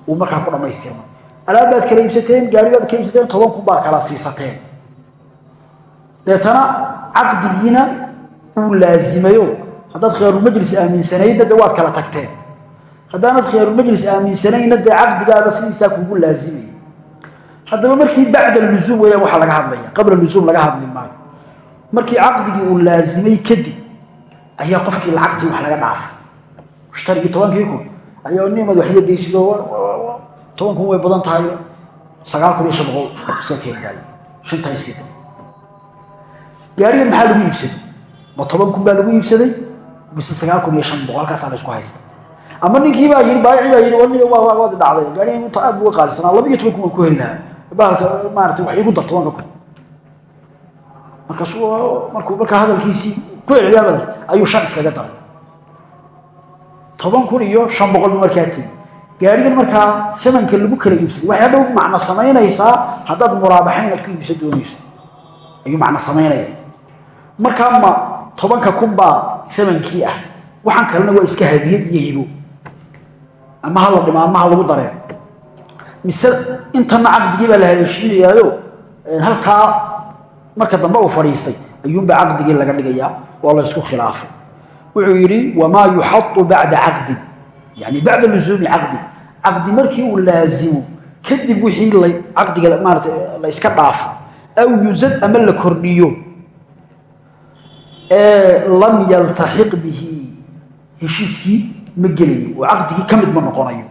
uu markaa ku dhammaystirmay alaabbaad kala iibsateen gaari baad kala iibsateen toban kun baad kala siisateen. Deetana caqdigiina uu laazimayo. Haddaad khiyaarulmajlis aaminsanaydna de waad kala tagteen. Haddaanad khiyaarulmajlis aaminsanayna dee caqdigaaba sidiisaa kugu laazimaya haddaba markii bacda luzuum weyaan waxaa laga hadlaya qabla luzuum laga hadli maayo. Markii caqdigii uu laazimay kadib ayaa qofkii lacagtii wax laga dhaafay. Mushtarigii tobankii kun ayaa nimad waxga daysido toban kun way badan tahay sagaal kun iyo shan boqol iska keengaala shantaa iska da gaarigan maxaa lagu iibsaday? Ma toban kun baa lagu iibsaday? Mise sagaal kun iyo shan boqol? Halkaasaa la isku haysta ama ninkii baa yii baayici baa yii waadi dhacday. Gaarigan aad uga qaalisanaa. Laba iyo toban kun waan ku heli lahaa bahalka maarata wax igu dar tobanka kun. Markaas markuu markaa hadalkiisii ku celceliya hadalkii ayuu shan iskaga daray. Toban kun iyo shan boqol bu markaa tegi gaarigan markaa samanka lagu kala iibsaday waxay hadhow macno samaynaysaa haddaad muraabaxa inaad ku iibsan doonayso. Ayuu macno samaynaya markaa ma tobanka kun baa samankii ah. Waxaan kalena waa iska hadiyad iyo hibo. Ama ha la dhimo ama ha lagu dareen mise intana caqdigii la haleeshiinayaayo halkaa marka dambe uu fadhiistay ayuunbaa caqdigii laga dhigayaa. Waa la ysku khilaafay. Wuxuu yidhi wamaa yuxau bacda caqdin. Yani bacda luzuumi caqdi caqdi markii uu laazimo kadib wixii caqdiga maarata la iska dhaafo aw yuzad ama la kordhiyo ee lam yaltaxiq bihi heshiiskii ma gelayo oo caqdigii ka ma noqonayo.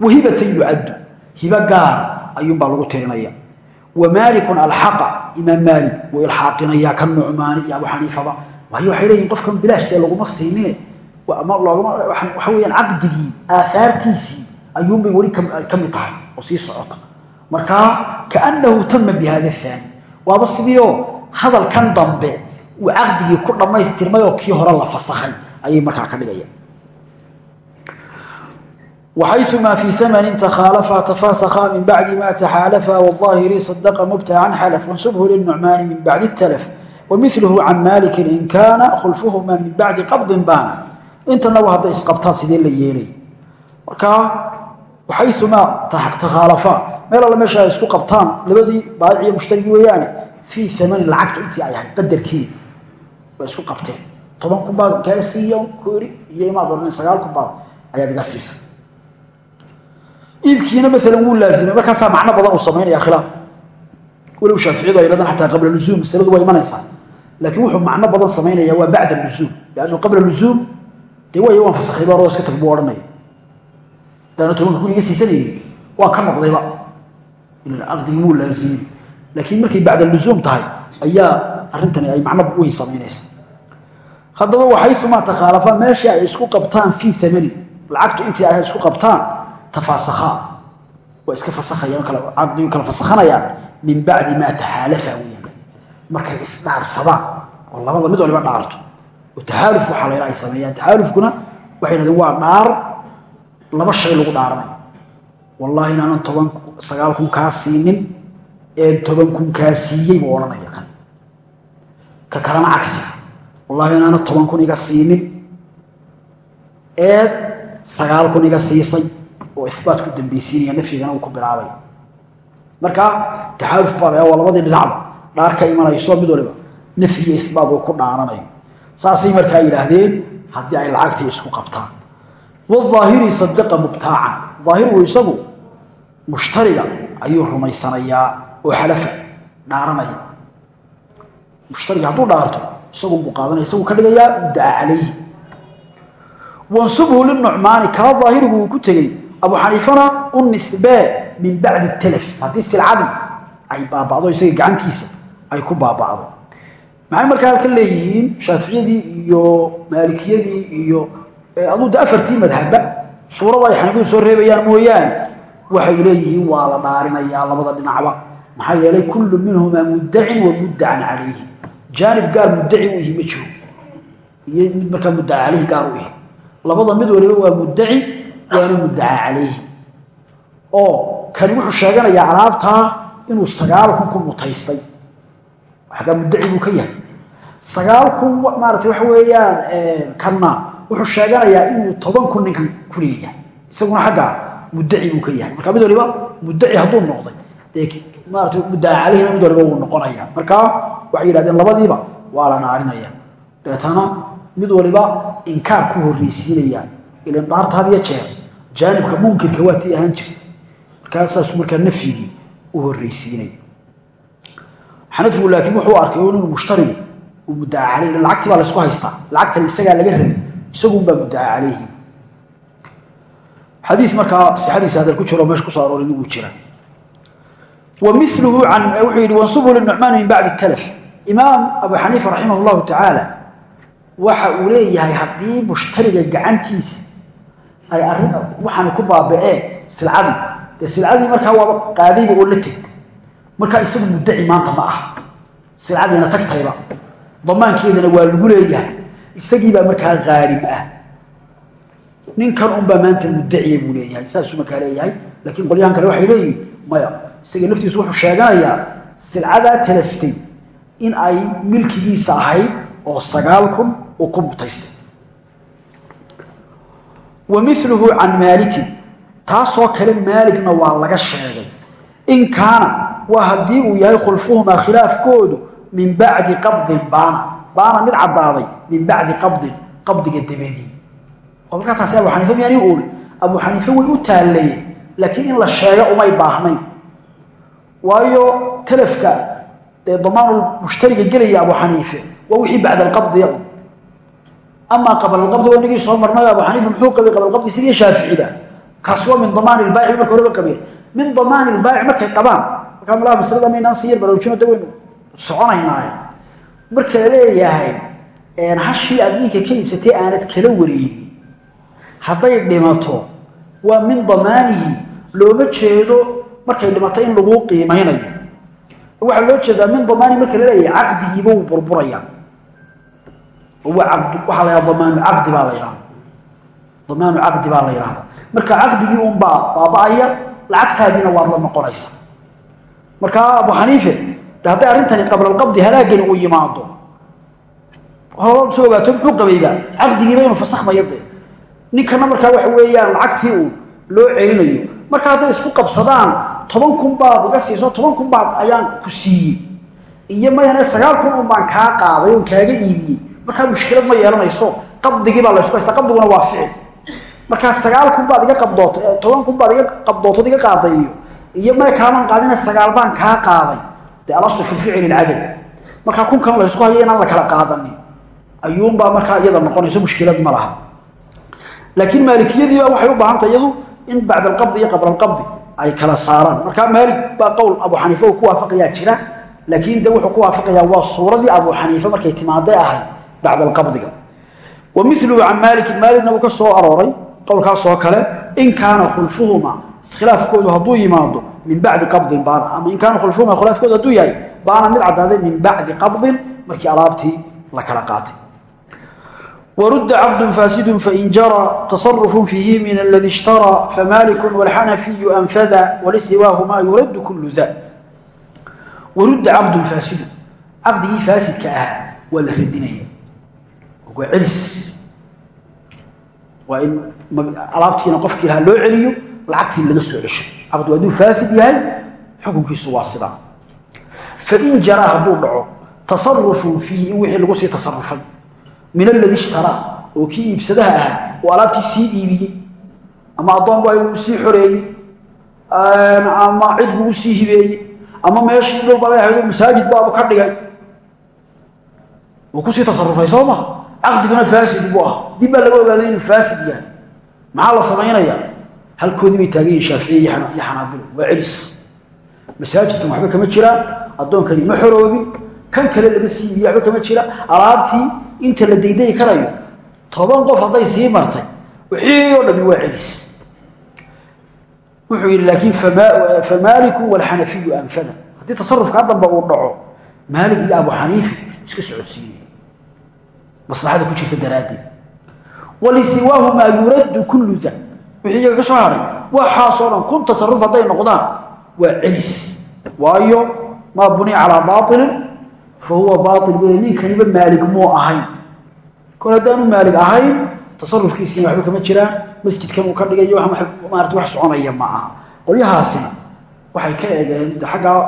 Wahibatan yucaddu hibo gaara ayuunbaa lagu tirinaya. Wamaalikun alxaqa imaam maalik wuu ilxaaqinayaa ka nucmaani iyo abu xaniifaba waayo waxay leeyihiin qofkan bilaash dee laguma siinine ama loogama waxa weyaan caqdigii aahaartiisii ayuunbay weli ka mid tahay oo sii socota markaa kaannahu tama bi hada aani waaba sidiioo hadalkan dambe uu caqdigii ku dhammaystirmay oo kii hore la fasakhay ayay markaa ka dhigaya وحيثما في ثمن تخالفا تفاسخا من بعد ما تحالفا والظاهر صدق مبتعا حلف وانسبه للنعمان من بعد التلف ومثله عن مالك إن كان خلفهما من بعد قبض بان انت نو هذا اسقبتا سيدين لييلي وكا waxayumaa takhaalafaan meel alle meesha ay isku qabtaan labadii baayic iyo mushtarigi weeyaane fii amani lacagtu intii ay ahayd qadarkeedi way isku qabteen toban kunbaad kaa siiyan koori iyo imaad ornayn sagaal kunbaad ayaad iga siisay iibkiina maalan wuu laazimay markaasaa macno badan uu samaynaya khilaaf walow shaaficiyadu ay dhadaan xataa qabla luzuum masaladu waa imanaysaa laakiin wuxuu macno badan samaynaya waa bacda luzuum lannu qabla luzuum dee way daana tobanka kun iga siisanayay waan ka noqdayba. Caqdigii wuu laazimay laakiin markay bacda luzuum tahay ayaa arrintani ay macno weyn samaynaysa haddaba waxayumaa takhaalafaan meeshii ay isku qabtaan fii amanin lacagtu intii ay isku qabtaan tafaasakhaa waa iska fasakayaan caqdigu kala fasakhanayaan min bacdi maa taxaalafa weyaan markay isdhaarsadaan oo labada mid waliba dhaarto. Oo taxaaluf waxaa la ay sameeyaan. Taxaalufkuna waxay dhahdeen waa dhaar laba shay lagu dhaaranayo wallaahi inaanan toban sagaal kun kaa siinin ee toban kun kaa siiyey buu odhanaya kan. Ka kalena cagsi. Wallaahi inaana toban kun iga siinin eed sagaal kun iga siisay oo ibaat ku dambaysiinaya nafyigana uu ku bilaabay. Markaa taxaaluf baa waa labadii dhinacba dhaar ka imanayso mid waliba nafyiyo ibaat uu ku dhaaranayo saasay markaa yidhaahdeen haddii ay lacagtii isku qabtaan waaahiri sadiqa mubtaacan aahiru isagu mushtariga ayuu rumaysanayaa oo xalafa dhaaranaya mushtariga hadduu dhaarto isagunbuu qaadanaya isagu ka dhigayaa muddaca calayhi wansubhu linucmaani kaa daahirigu uu ku tegey abu xaniifana u nisbee min bacdi talaf haddii silcadii ay baaba'do isaga gacantiisa ay ku baaba'do maxay markaa halkan leeyihiin shaaficiyadii iyo maalikiyadii iyo aduu de afartii madhabba suurada ay xaniifadu soo reebayaan mooyaane waxay leeyihiin waa la dhaarinayaa labada dhinacba. Maxaa yeelay kullu minhumaa muddacin wa muddacan calayhi. Jaanib gaar muddaci u ihi ma jiro. Iyo mid markaa muddaca labada mid waliba waa muddaci waana muddaca calayhi. Oo kani wuxuu sheeganayaa alaabtaa inuu sagaal kun ku mutaystay. Xaggaa muddaci buu ka yahay. Sagaal kun maarata waxa weeyaan kanna wuxuu sheeganayaa inuu toban kun ninkan ku leeyahay. Isaguna xaggaa muddaci buu ka yahay. Marka mid muddaci hadduu noqday dee maarata muddaca calayhina mid waliba wuu markaa waxay yidhahdeen labadiiba waa la dhaarinaya deetana mid waliba inkaar ku horreysiinaya ilan dhaarta jeer jaanibka munkirka waa ahaan jirta markaa saasuu markaa nafyigii u horreysiinay. Xanafigu laakiin wuxuu arkay inuu mushtarigu uu muddaca caleyh lacagtii baa laysku haystaa. Lacagtan isagaa laga rabay isagunbaa muddaca calayhi xadii markaa sixadiisa hadal ku jiro meesha ku soo arooray wuu jira. Wa miluhu wuxuu yidhi wansubhu linucmaan min bacdi talaf. Imaam abu xaniifa raximah llahu waxa uu leeyahay haddii mushtariga gacantiisa ay arrin waxaana ku baaba'een silcadii. Dee silcadii markaa waaba qaadayba la teg. Markaa isagu muddaci maanta ma aha. Silcadiina tagtayba. Damaankeedana waa lagu leeyahay isagiibaa markaa haalim ah. Ninkan unbaa maanta muddaciya buu leeyahay saasuu markaa leeyahay. Laakiin qolyahan kale waxay leeyihiin maya isaga laftiisu wuxuu sheeganayaa silcadaa talaftay in ay milkigiisa ahayd oo sagaal kun uu ku mutaystay. Wa miluhu can maalikin taasoo kale maaligna waa laga sheegay. In kaana waa haddii uu yahay khulfuhumaa khilaafkoodu min bacdi qabdin baana baana mid caddaaday min bacdi qabdin qabdiga dabadii oo markaa taasi abu xaniife miyaani ool abu xaniife way u taalleeye laakiin in la sheego umay baahnayn. Waayo talafka dee damaanul mushtariga gelaya abu xaniife waa wixii bacda alqabdi amaa qabla alqabdi waa inagii soo marnay abu xaniife muxuu qabay qabla alqabdi sidii shaaficida kaas waa min damaani ilbaaci marka horeba qabeen min damaani ilbaaci markay qabaan markaa malaha masalada maynaan sii yar baraujino da waynu marka la leeyahay hashii aad ninka ka iibsatay aanad kala wareegin hadday dhimato waa min damaanihi looma jeedo markay dhimato in laguu qiimaynayo. Waxaa loo jeedaa min damaanihi marka la leeyahay caqdigiiba wuu burburaya. Waxaa la damaanu caqdi baa la yidhahda damaanu caqdi baa la yidhahda marka caqdigii unbaa baaba-aya lacagtaadiina waad la noqonaysa markaa abu xaniife hadday arrintani qablalqabdi halaagani uu yimaado ogaato muxuu qabayba? Caqdigiiba inuu fasakhmayo dee ninkana markaa waxa weeyaan lacagtii uu loo celinayo. Marka hadday isku qabsadaan toban kun baad iga siiso toban kun baad ayaan ku siiyey. Iyo mayane sagaal kun un baan kaa qaaday oon kaaga iibiyey. Markaa mushkilad ma yeelanayso. Qabdigii baa laysku haysta qabdiguna waa ficil. Markaa sagaal kun baad iga qabdootay toban kun baad iga qabdootad iga qaaday iyo iyo may kaamaan qaadina sagaal baan kaa qaaday dee alaslu fi lficli lcadad markaa kunkan laysku hayo inaan la kala qaadanin ayuunbaa markaa iyada noqonayso mushkilad ma laha. Laakiin maalikiyadiiba waxay u baahantay iyadu in bacd alqabdi iyo qabla alqabdi ay kala saaraan. Markaa maalik baa qowl abu xaniife uu ku waafaqayaa jira laakiin de wuxuu ku waafaqayaa waa suuradii abu xaniife markay timaadee ahayd bacda alqabdiga. Wa miluhu can maalikin maalikna uu ka soo arooray qowlkaasoo kale in kaana khulfuhuma iskhilaafkoodu hadduu yimaado min bacdi qabdin baana ama in kaanu khulfuhuma khilaafkoodu hadduu yahay baana mid caddaaday min bacdi qabdin markii alaabtii la kala qaatay. Warudda cabdun faasidun fain jara tasarufu fiihi min aladi ishtaraa famaalikun walxanafiyu anfada walisiwaahumaa yuraddu kullu da warudda cabdun faasidun caqdigii faasidka ahaa waa la radinaya. Waa celis. Waa in alaabtiina qofkii lahaa loo lacagtii laga soo cesho abdu hadduu faasid yahay? Xukunkiisu waa sidaa fain jaraa hadduu dhaco tasarufun fiihi in wixii lagu sii tasarufay min aladii ishtaraa oo kii iibsadaha ahaa oo alaabtii sii iibiyey. Ama addoonku ay sii xoreeyey. Ama cid buu u sii hibeeyey. Ama meeshii dhulbabay ahayd masaajid baabu ka dhigay. Wuu ku sii tasarufay soo ma? Caqdiguna faasid buu ah dib baa laga ogaaday inuu faasid yahay. Maxaa la samaynayaa? Halkoodii bay taagan yihiin shaaficiya iyo xanaabilo waa celis. Masaajidkan waxba kama jiraan addoonkani ma xoroobin kan kale laga sii iibiyey waxba kama jira. Alaabtii inta la daydayi karayo toban qof hadday sii martay wixii oo dhami waa celis. Wuxuu yidhi laakiin famaaliku walxanafiyu anfada. Haddii tasarufkaa dambe uu dhaco maalig iyo abu xaniifi iska socodsiinaya maslaxada ku jirta daraaddeed. Da wixii iyaga ka soo haray. Waxaasoo dhan kun tasaruf hadday noqdaan waa celis. Waayo maa buniya calaa baailin fahuwa bail bule ninkaniba maalig muu ahayn. Kol haddaanu maalig ahayn tasarufkiisiina waxba kama jiraan masjidkan uu ka dhigayo maarata wax soconaya ma aha. Qolyahaasina waxay ka eegeen xaggaa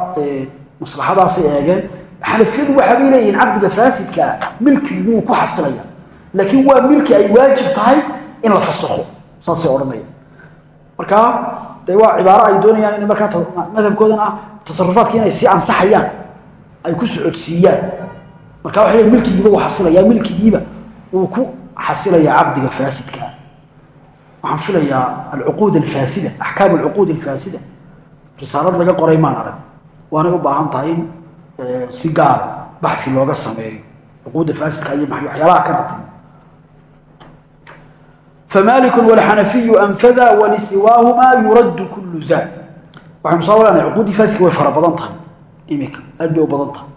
maslaxadaasay eegeen xanafiyadu waxaabay leeyihiin caqdiga faasidkaa milkigu wuu ku xasilaya. Laakiin waa milki ay waajib tahay in la fasakho saasay odhanaya markaa dee waa cibaaro ay doonayaan inay markaa madhabkoodan ah tasarufaadka inay sii ansaxayaan ay ku socodsiiyaan. Marka waxa milkigiiba uu xasilayaa milkigiiba uu ku xasilayaa caqdiga faasidka. Waxaan filayaa alcuquud alfaasida axkaam alcuquud alfaasida. Risaalad laga qoray maan arag. Waanay u baahan tahay in si gaara baxi looga sameeyo. Cuquudda faasidka iyo waxyaalaha ka ratib famaaliku wlxanafiyu anfada walisiwaahumaa yuraddu kullu daal waxaynu saa leenahay cuquuddii faasiga way fara badan tahay iminka aad bay u badan tahay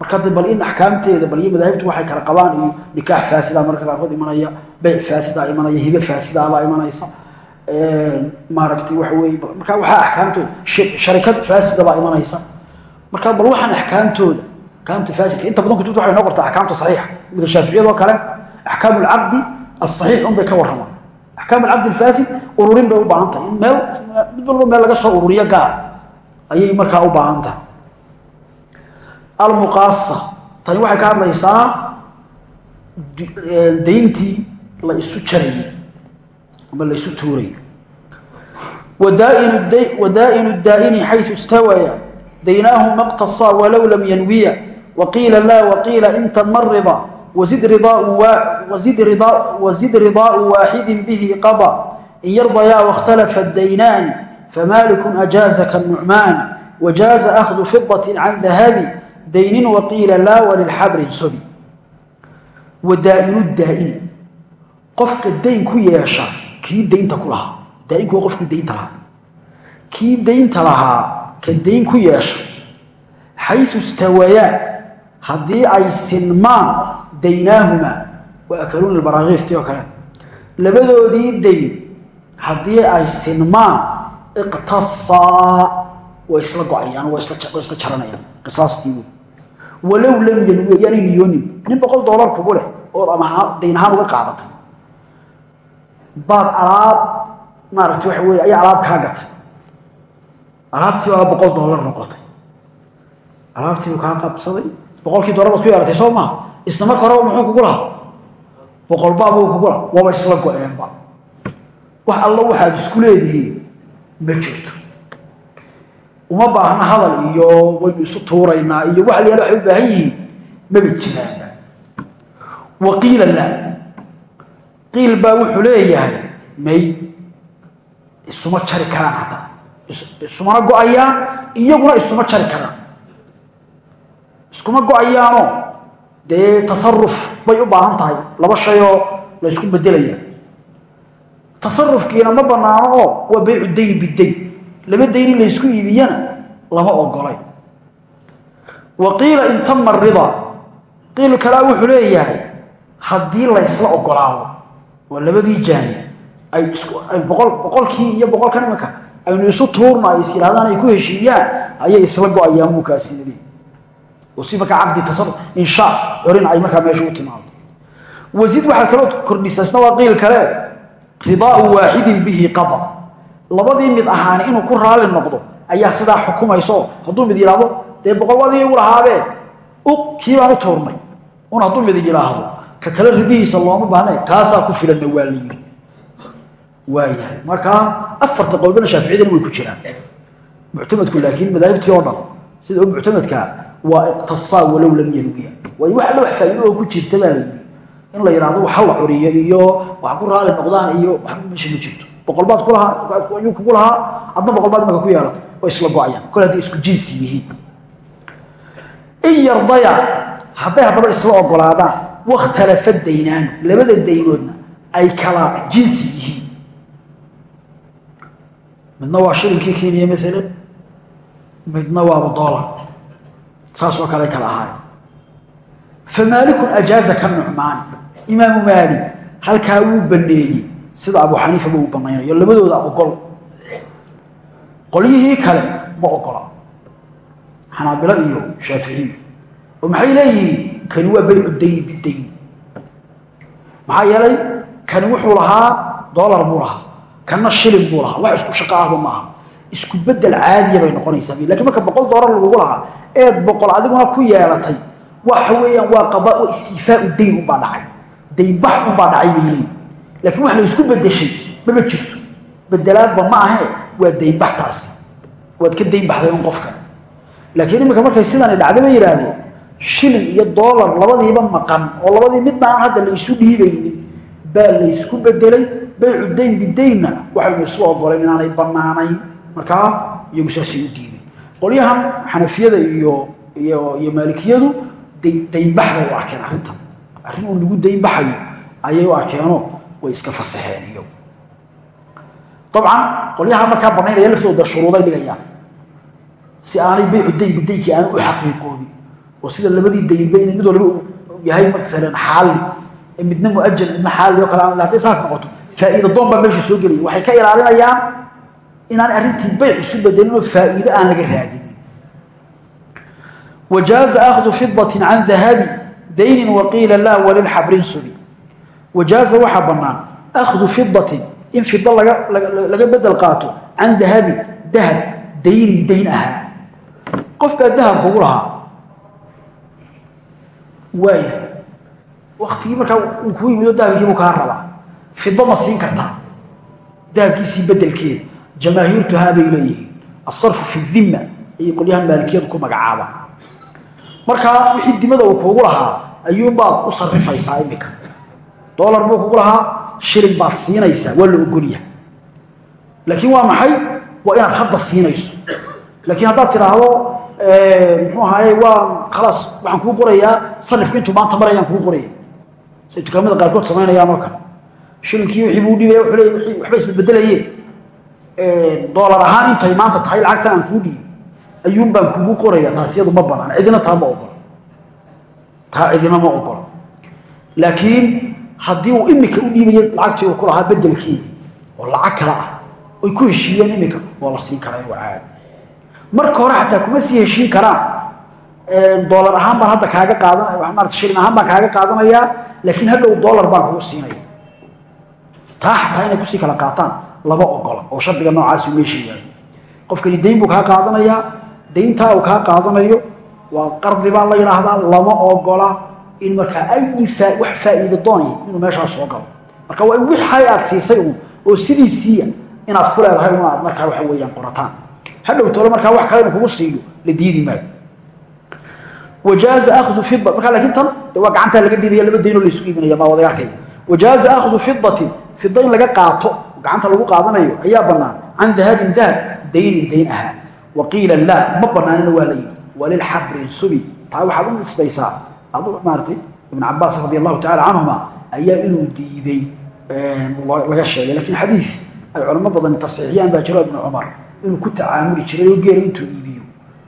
marka de bal in axkaamteeda bal iyo madaahibtu waxay kala qabaan iyo nikaax faasida mararka qaarkood imanaya beyc faasida imanaya hibe faasida la imanaysa maaragtay waxa weye marka waxaa axkaamtooda sharikad faasida baa imanaysa marka bal waxaan axkaamtooda axkaamta faasidka inta badan kutubta waxay noo qortaa axkaamta saxiixa imika shaaficiyadoo kale axkaam lcaqdi asaxiix un bay ka warramaan. Axkaam alcabdi alfaasid ururin bay u baahan tahay. In meel mid walba meel laga soo ururiyo gaar ayay markaa u baahan tahay. Almuqaasa tani waxay ka hadlaysaa dayntii la isu jarayey ama la isu tuurayy wadaa'inu daa'ini xayu istawaya daynaahu maqtasaa walow lam wazid ridaau waaxidin bihi qada in yardayaa wاkhtalafa daynaani famalikun ajaaza kanucmaani wajaaza ahdu fidaةi can dahabi daynin waqiila laa walilxabrin sobi wadaa'inu daa'ini qofka dayn ku yeesha kii daynta ku lahaa daa'inku waa qofkii daynta lahaa kii daynta lahaa ka dayn ku yeesha xayu istawayaan haddii ay sinmaan daynaahuma wa akaluuna baraakiiftii oo kale. Labadoodii dayn haddii ay sinmaan iqtasaa way isla go'ayaan way isla jaranayaan qisaastii wey walow lam yanwi yaanay niyoonin nin boqol doolar kugu leh ood ama dayn uga qaadatay baad alaab maaragta waxa weye ayaa alaab kaa gatay. Alaabtii baa boqol dollar noqotay. Alaabtii buu qabsaday boqolkii dollar baad ku yeelatay soo isna marka horeba muxuu kugu lahaa? Boqolbaabuu kugu laha waba isla go-eenba. Wax alla waxaad isku leedihiin ma jirto. Uma baahna hadal iyo waynu isu tuuraynaa iyo wax la yaalla waxay u baahan yihiin maba jiraanba. Wa qiila laa qiil baa wuxuu leeyahay may isuma jari karaan hadda. Isumana go'ayaan iyaguna isuma jari karaan. Iskuma go'ayaanoo dee tasaruf bay u baahan tahay. Laba shayoo la ysku bedelaya tasarufkiina ma banaano oo waa baycu dayn bidayn laba dayn in laysku iibiyana lama ogolay wa qiila in tama ridaa qiil kalea wuxuu leeyahay haddii laysla ogolaado waa labadii jaani. Boqolkii iyo boqolkan imanka aynu isu tuurno ay is yidhahdaan ay ku heshiiyaan ayay isla go'ayaan si markaa inshaa corin ay markaa meesha u timaado. Wasiid waxaa kaloo kordhisa isna waa qiil kale. Ridaau waaxidin bihi qada. Labadii mid ahaani inuu ku raali noqdo ayaa sidaa xukumayso. Hadduu mid yidhaahdo dee boqol waadii igu lahaabee kii u tuurnay un hadduu mid yidhaahdo ka kale ridihiisa looma baahna kaasaa ku filanna waa la yidhi. Waayahay markaa afarta qowlbana shaaficiyadana way ku jiraan. Muctamadku laakiin madaahibtii dhan sida u muctamadkaa waa iqtasaa walow lam yanwiya waayo wax alla wax ku jirta baa la yidhi. In la yidhahdo waxa la curiyo iyo wax ku raali noqdaan iyo waxba meesha ma jirto. Boqol baad ku lahaa ayuu kugu lahaa adna boqol baad imaka ku yeelatay oo isla go'ayaan. Kol hadday isku jinsi yihiin. In yardaya hadday haddaba isla ogolaadaan wakhtalafa daynaanu labada daynoodna ay kala jinsi yihiin. Midna waa shilinkii kenya maalan midna waaba dolar saasoo kale kala ahaay fa maalikun ajaaza ka nucmaani imaamu maalik halkaa wuu baneeyey. Sida abu xaniifaba uu banaynayo labadooda ogol. Qolyihii kale ma ogola. Xanaabilo iyo shaaficiy oo maxay leeyihiin? Kani waa baycu dayni bidayn maxaa yeelay kani wuxuu lahaa dolar buu lahaa kana shilin buu lahaa. Wax isku shaqo ahba maaha isku bedel caadiya bay noqonaysaa laakiin marka boqol dolar lagugu lahaa eed boqol adiguna ku yeelatay waxa weeyaan waa qada wa istiifaau dayn unbaa dhacay. Daynbax unbaa dhacay bay lakiin wax isku bedeshay mama jirto. Bedelaadba ma ahe waa daynbax taasi waad ka daynbaxday un qofka. Laakiin iminka markay sidani dhacday bay yidhaahdeen shilin iyo dolar labadiiba maqan oo labadii midna aan hadda la isu dhiibaynin baa la ysku bedelay. Baycu dayn bidaynna waxaynu isla ogolayn inaanay banaanayn markaa iyagu saasay u diiday qolyahan xanafiyada iyo maalikiyadu daynbax bay u arkeen arrintan. Arrin uu lagu daynbaxayo ayay u arkeenoo way iska fasaxeen iyagu. Dabcan qolyaha markaa banaynaya laftooda shuruuday dhigayaan si aanay baycu dayn bidaynkii aana u xaqiiqoobin oo sida labadii daynba inay mid waliba yahay maalan xaali midna muajal midna xaali oo kale hadday saas noqoto. Faa'iida doon baa meesha soo gelaya waxay ka ilaalinayaan inaan arrintii bayc isu bedelin oo faa'iido aan laga raadinin. Wajaaza akhdu fidatin can dahabi daynin waqiila lah walilxabrin suli wajaaza waxaa bannaan akhdu fidatin in fida laga bedel qaato can dahabin dahab daynin dayn ahaa. Qof baa dahab kugu lahaa waaya waktigii markaa uu kuu yimid oo dahabkiibuu kaa rabaa fida ma siin kartaa jamaahiirtuhaa bay leeyihiin. Asarfu fi dimma ayay qolyahan maalikiyadu ku magacaabaan markaa wixii dimada uu kuugu lahaa ayuunbaad u sarifaysaa iminka. Dolar buu kugu lahaa shilin baad siinaysaa waa la ogolyahay laakiin waa maxay? Waa inaad hadda siinayso. Laakiin haddaad tidhaahdo muxuu ahaye waan khalaas waxaan kuu qorayaa sarifku intuu maanta marayaan kuu qoraya say dukaamada qaarkood samaynayaan oo kale shilinkii wixii buu dhibaya wuxuu isbedbedelayeen doolar ahaan intay maanta tahay lacagtan aan kuu dhiibi ayuun baan kugu qoraya taas ma banaan cidina taa ma ogola. Taa cidina ma ogola. Laakiin haddii uu imika u dhiibaya lacagtii uu ku lahaa bedelkeedi oo lacag kale ah oy ku heshiiyeen imika waa la siin karaa caadi. Marka hore xataa kuma sii heshiin karaan. Doolar ahaan baan hadda kaaga qaadanaya maarata shilin ahaan baan kaaga qaadanayaa laakiin hadhow doolar baan kugu siinaya. Taa xataa inay ku sii kala qaataan lama ogola oo shardiga noocaasi meesha yaalo qofkani dayn buu kaa qaadanayaa dayntaa uu kaa qaadanayo waa qardi baa la yidhaahdaa lama ogola in markaa ay wax faa'iido doonaya inuu meeshaas soo galo. Marka waa in wixay aad siisay uun oo sidiisiiya inaad ku leedahay un aad markaa waxa weeyaan qorataan. Hadhow tolo markaa wax kale inu kugu siiyo la diidi maayo. Wajaaza akhdu fida markaa laakiin tan waa gacantaa laga dhibaya laba daynoo la isu iibinaya maa wada arkaya wajaaza akhdu fidatin fida laga qaato gacanta lagu qaadanayo ayaa bannaan. Can dahabin dahab daynin dayn ahaa. Wa qiila laa ma banaanina waa la yidhi. Walilxabrin subi. Taa waxaad u nisbaysaa. Adu maaratay ibn cabaas radi allahu tacala canhuma ayaa inuu diiday laga sheegay. Lakiin xadiid ay culamo badan tasxiixiyaan baa jiro ibnu cumar. Inuu ku tacaamuli jiray oo geela intuu iibiyo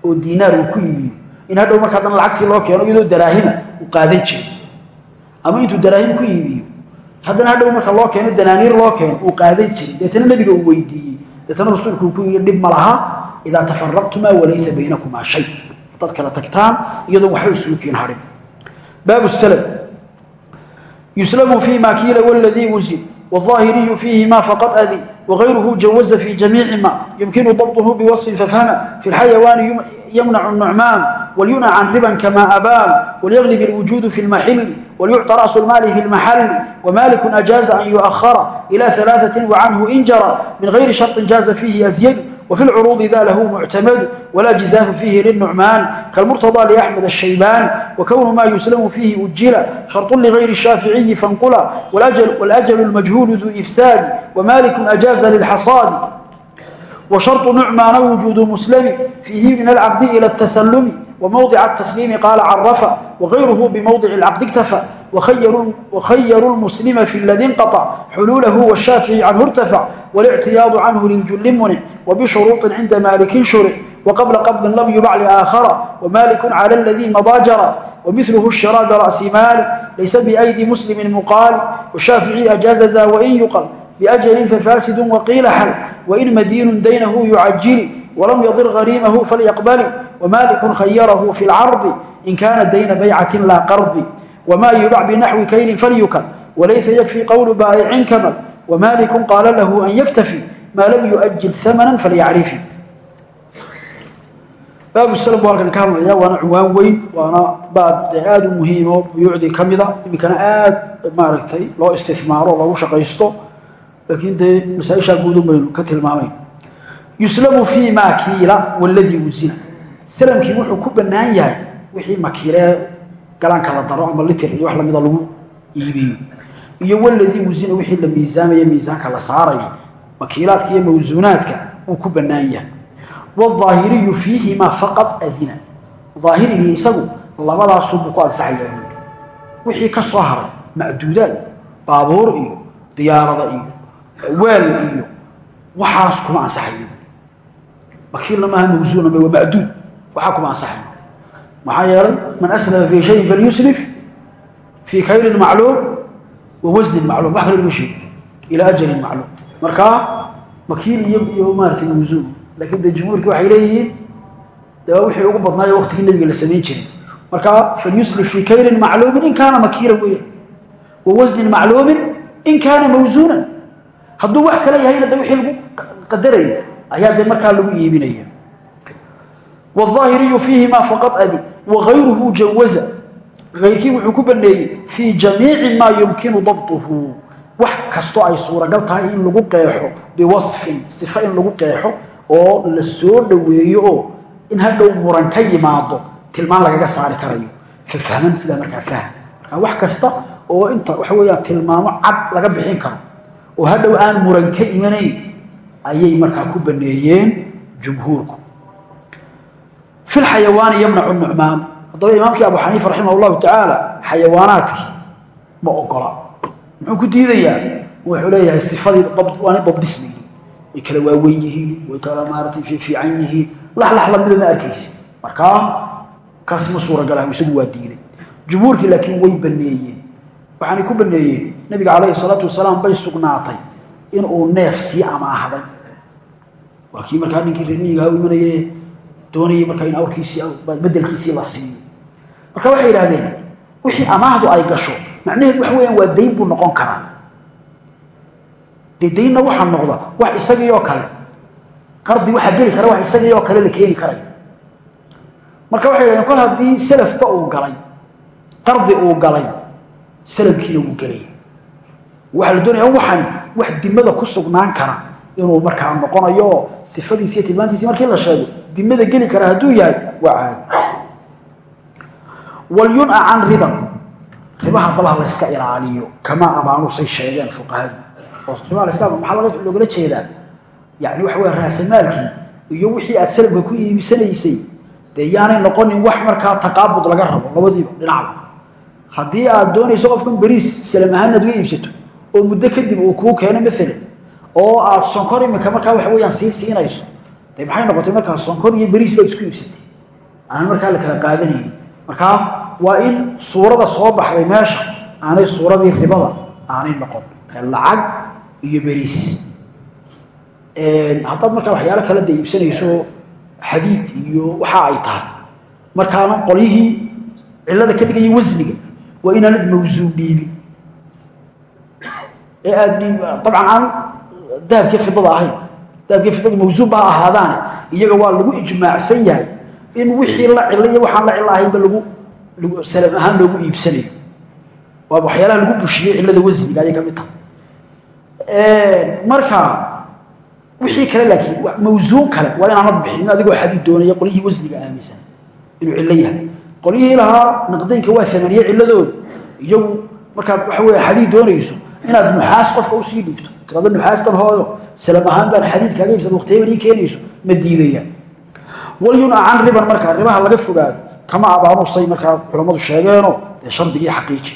oo diinaar uu ku iibiyo. In hadhow marka haddana lacagtii loo keeno iyadoo daraahima uu qaadan jiray. Ama intuu daraahim ku iibiyo haddana hadhow marka loo keeno danaaniir loo keeno uu qaadan jiray. Deetana nabiga uu weydiiyey. Deetana rasuulku uu ku yidhi dhib ma laha idaa tafaraqtumaa walaysa baynakumaa shay. Haddaad kala tagtaan iyadoon waxba isugu keen harin. Baabu slm yuslamu fi ma kiila wladii wuzin wاظaahiriyu fiihi ma faqad adin wغayruhu jawaza fi jamiici ma yumkinu dabطhu biwaصfin fafhama fi اlxayawaani yamnacu الnucmaan walyuna can riban kama abaan walyaglib اlwujuud fi اlmaxili walyucطى raأsu اlmaali fi اlmaxali wmaliku ajaaza an yuؤhara ilى ثaلaaثaة wacanhu in jara min غayri sharطi jaaza fiihi asyadu وفي العروض ذا له معتمد ولا جزاف فيه للنعمان كالمرتضى لأحمد الشيبان وكون ما يسلم فيه أجل شرط لغير الشافعي فانقلا والأجل, والأجل المجهول ذو إفساد ومالك أجاز للحصاد وشرط نعمان وجود مسلم فيه من العبد إلى التسلم وموضع التسليم قال عرف وغيره بموضع العقد اكتفى وخيروا, وخيروا المسلم في الذي انقطع حلوله والشافعي عنه ارتفع والاعتياض عنه للجل منع وبشروط عند مالك شرع وقبل قبض لم يبع لآخر ومالك على الذي مضى جرى ومثله الشراء برأس مال ليس بأيدي مسلم مقال والشافعي أجاز ذا وإن يقل بأجل ففاسد وقيل حل وإن مدين دينه يعجل ولم يضر غريمه فليقبل ومالك خيره في العرض إن كان دين بيعة wmaa yubac binaxwi kaynin falyukan walaysa yakfi qowlu baaicin kamal wmalikun qaala lahu an yaktafi maa lam yuajil amana falyacrifi baabu slm bu halkan ka hadlaya waana cunwaan weyn waana baab dee aada u muhiimo buyuucdii ka mida iminkana aad maaragtay loo istifmaaro loogu shaqaysto laakiin dee masaaishaa guudun baynu ka tilmaamayn yuslamu fii ma kiila waladii wuzina salamkii wuxuu ku bannaan yahay wixii makiilee galaanka la daro ama litir iyo wax lamida lagu iibiyo. Iyo waladii wasina wixii la miisaamaya miisaanka la saarayo makiilaadka iyo mawsuunaadka uu ku bannaan yahay. Wاaahiriyu fiihimaa faqad adina. Aahirigii isagu labadaasuubuu ku ansaxayaa wixii ka soo haray macduudaad baabuur iyo diyaarada iyo weel iyo waxaas kuma ansaxayo. Makiilna maaha mawsuuna waa macduud waxaa kuma ansaxayo maxaa yeelay man aslama fii shayin falyuslif fii kaylin macluum wa wasnin macluum wax kale lama sheegi ilaa ajalin macluum markaa makiil iyo iyo maaratay mawsuuc laakiin dee jumhuurki waxay leeyihiin dee wixii ugu badnaayo waktigii nabiga la samayn jiray. Markaa falyuslif fii kaylin macluumin in kaana makiila weeyaan wa wasnin macluumin in kaana mawsuunan hadduu wax kale yahayna de wixii lagu qadarayo ayaa dee markaa lagu iibinaya. Waاaahiriyu fiihima faqad adi waayruhu jawaza. Ayrkii wuxuu ku baneeyey fii jamiici maa yumkinu dabtuhu. Wax kastoo ay suuragal tahay in lagu qeexo biwasfin sife in lagu qeexo oo la soo dhoweeyo oo in hadhow muran ka yimaado tilmaan lagaga saari karayo. Fafahman sidaa markaa fahm markaa wax kasta oo inta waxa weya tilmaamo cad laga bixin karo oo hadhow aan muran ka imanayn ayay markaa ku baneeyeen jumhuurku fi lxayawaani yamnacu nucmaan. Haddaba imaamkii abu xaniifa raximah llahu tacaala xayawaanaadkii ma ogola. Muxuu ku diidayaa? Wuxuu leeyahay sifadii waana dabdismi. Way kala waaweyn yihiin way kala maaratay fiican yihiin. Laxlax lamida ma arkaysi. Markaa kaas ma suuragalah isagu waa diiday. Jumhuurkii laakiin way baneeyeen. Waxaanay ku baneeyeen nabiga calayhi salaatu wasalaam bay sugnaatay inuu neef sii amaahday waa kii doonayay markaa in awrkiisii bedelkiisii la siiyo. Marka waxay yidhahdeen wixii amaahdu ay gasho macnaheedu waxa weyaan waa dayn buu noqon karaa. Dee daynna waxaa noqda wax isagii oo kale. Qardi waxaa geli kara wax isagii oo kale la keeni karayo marka waxay yidhahdeen kol haddii salafba uu galay qardi uu galay salafkiina wuu gelaya waxaa la doonaya waxani wax dimada ku sugnaan kara inuu markaa noqonayo sifadiisi iyo tilmaantiisii markii la sheego dimada geli kara hadduu yahay waa caadi. Walyun'a can riban ribaha dabaha la yska ilaaliyo kamaa abaanusay sheegeen fuqahadu. Oo maxaa loogala jeedaa? Yani waxa weya raasamaalkii iyo wixii aad salafka ku iibsanaysay dee yaanay noqonin wax markaa taqaabud laga rabo labadiiba dhinacba haddii aad doonayso qofkan beriis salam uga iibsato oo muddo kadib uu kuu keeno maalan oo aad sonkor iminka markaa waxa weyaan sii siinayso. Dee maxay noqotay markaa sonkor iyo beriis baad isku iibsatay? Aan markaa la kala qaadanaynin markaa waa in suurada soo baxday meesha aanay suuradii ribada aanay noqon. Lacag iyo beriis. Haddaad markaa waxyaalo kala da iibsanayso xadiid iyo waxa ay tahay. Markaana qolyihii cilada ka dhigaya wasniga waa inaanad mawsuub dhiibin ee aad dabcan aan dahabkii fidada ahayn. Dahabkii fidada mawsuub baa iyaga waa lagu ijmaacsan yahay in wixii la cilo iyo waxaan la cilo ahaynba salam ahaan loogu iibsanayo. Waa waxyaalaha lagu bushiyey cilada wasniga ayay ka mid tahay. Marka wixii kale laakiin mawsuun kale waa inaanad bixin. Adigoo xadiid doonaya qolyihii wasniga aaminsan inuu cillo yahay. Lahaa naqdaynka waa amaniye ciladooda iyagu markaad waxa wey xadiid doonayso inaad nuxaas qofka u sii dhiibto tirado nuxaastan hooyo salam ahaan baan xadiid kaaga iibsada waqtiyaban ii keenayso ma diidaya. Walyuna can riban markaa ribaha laga fogaado kama abaanusay markaa culammadu sheegeeno dee shardigii xaqiiji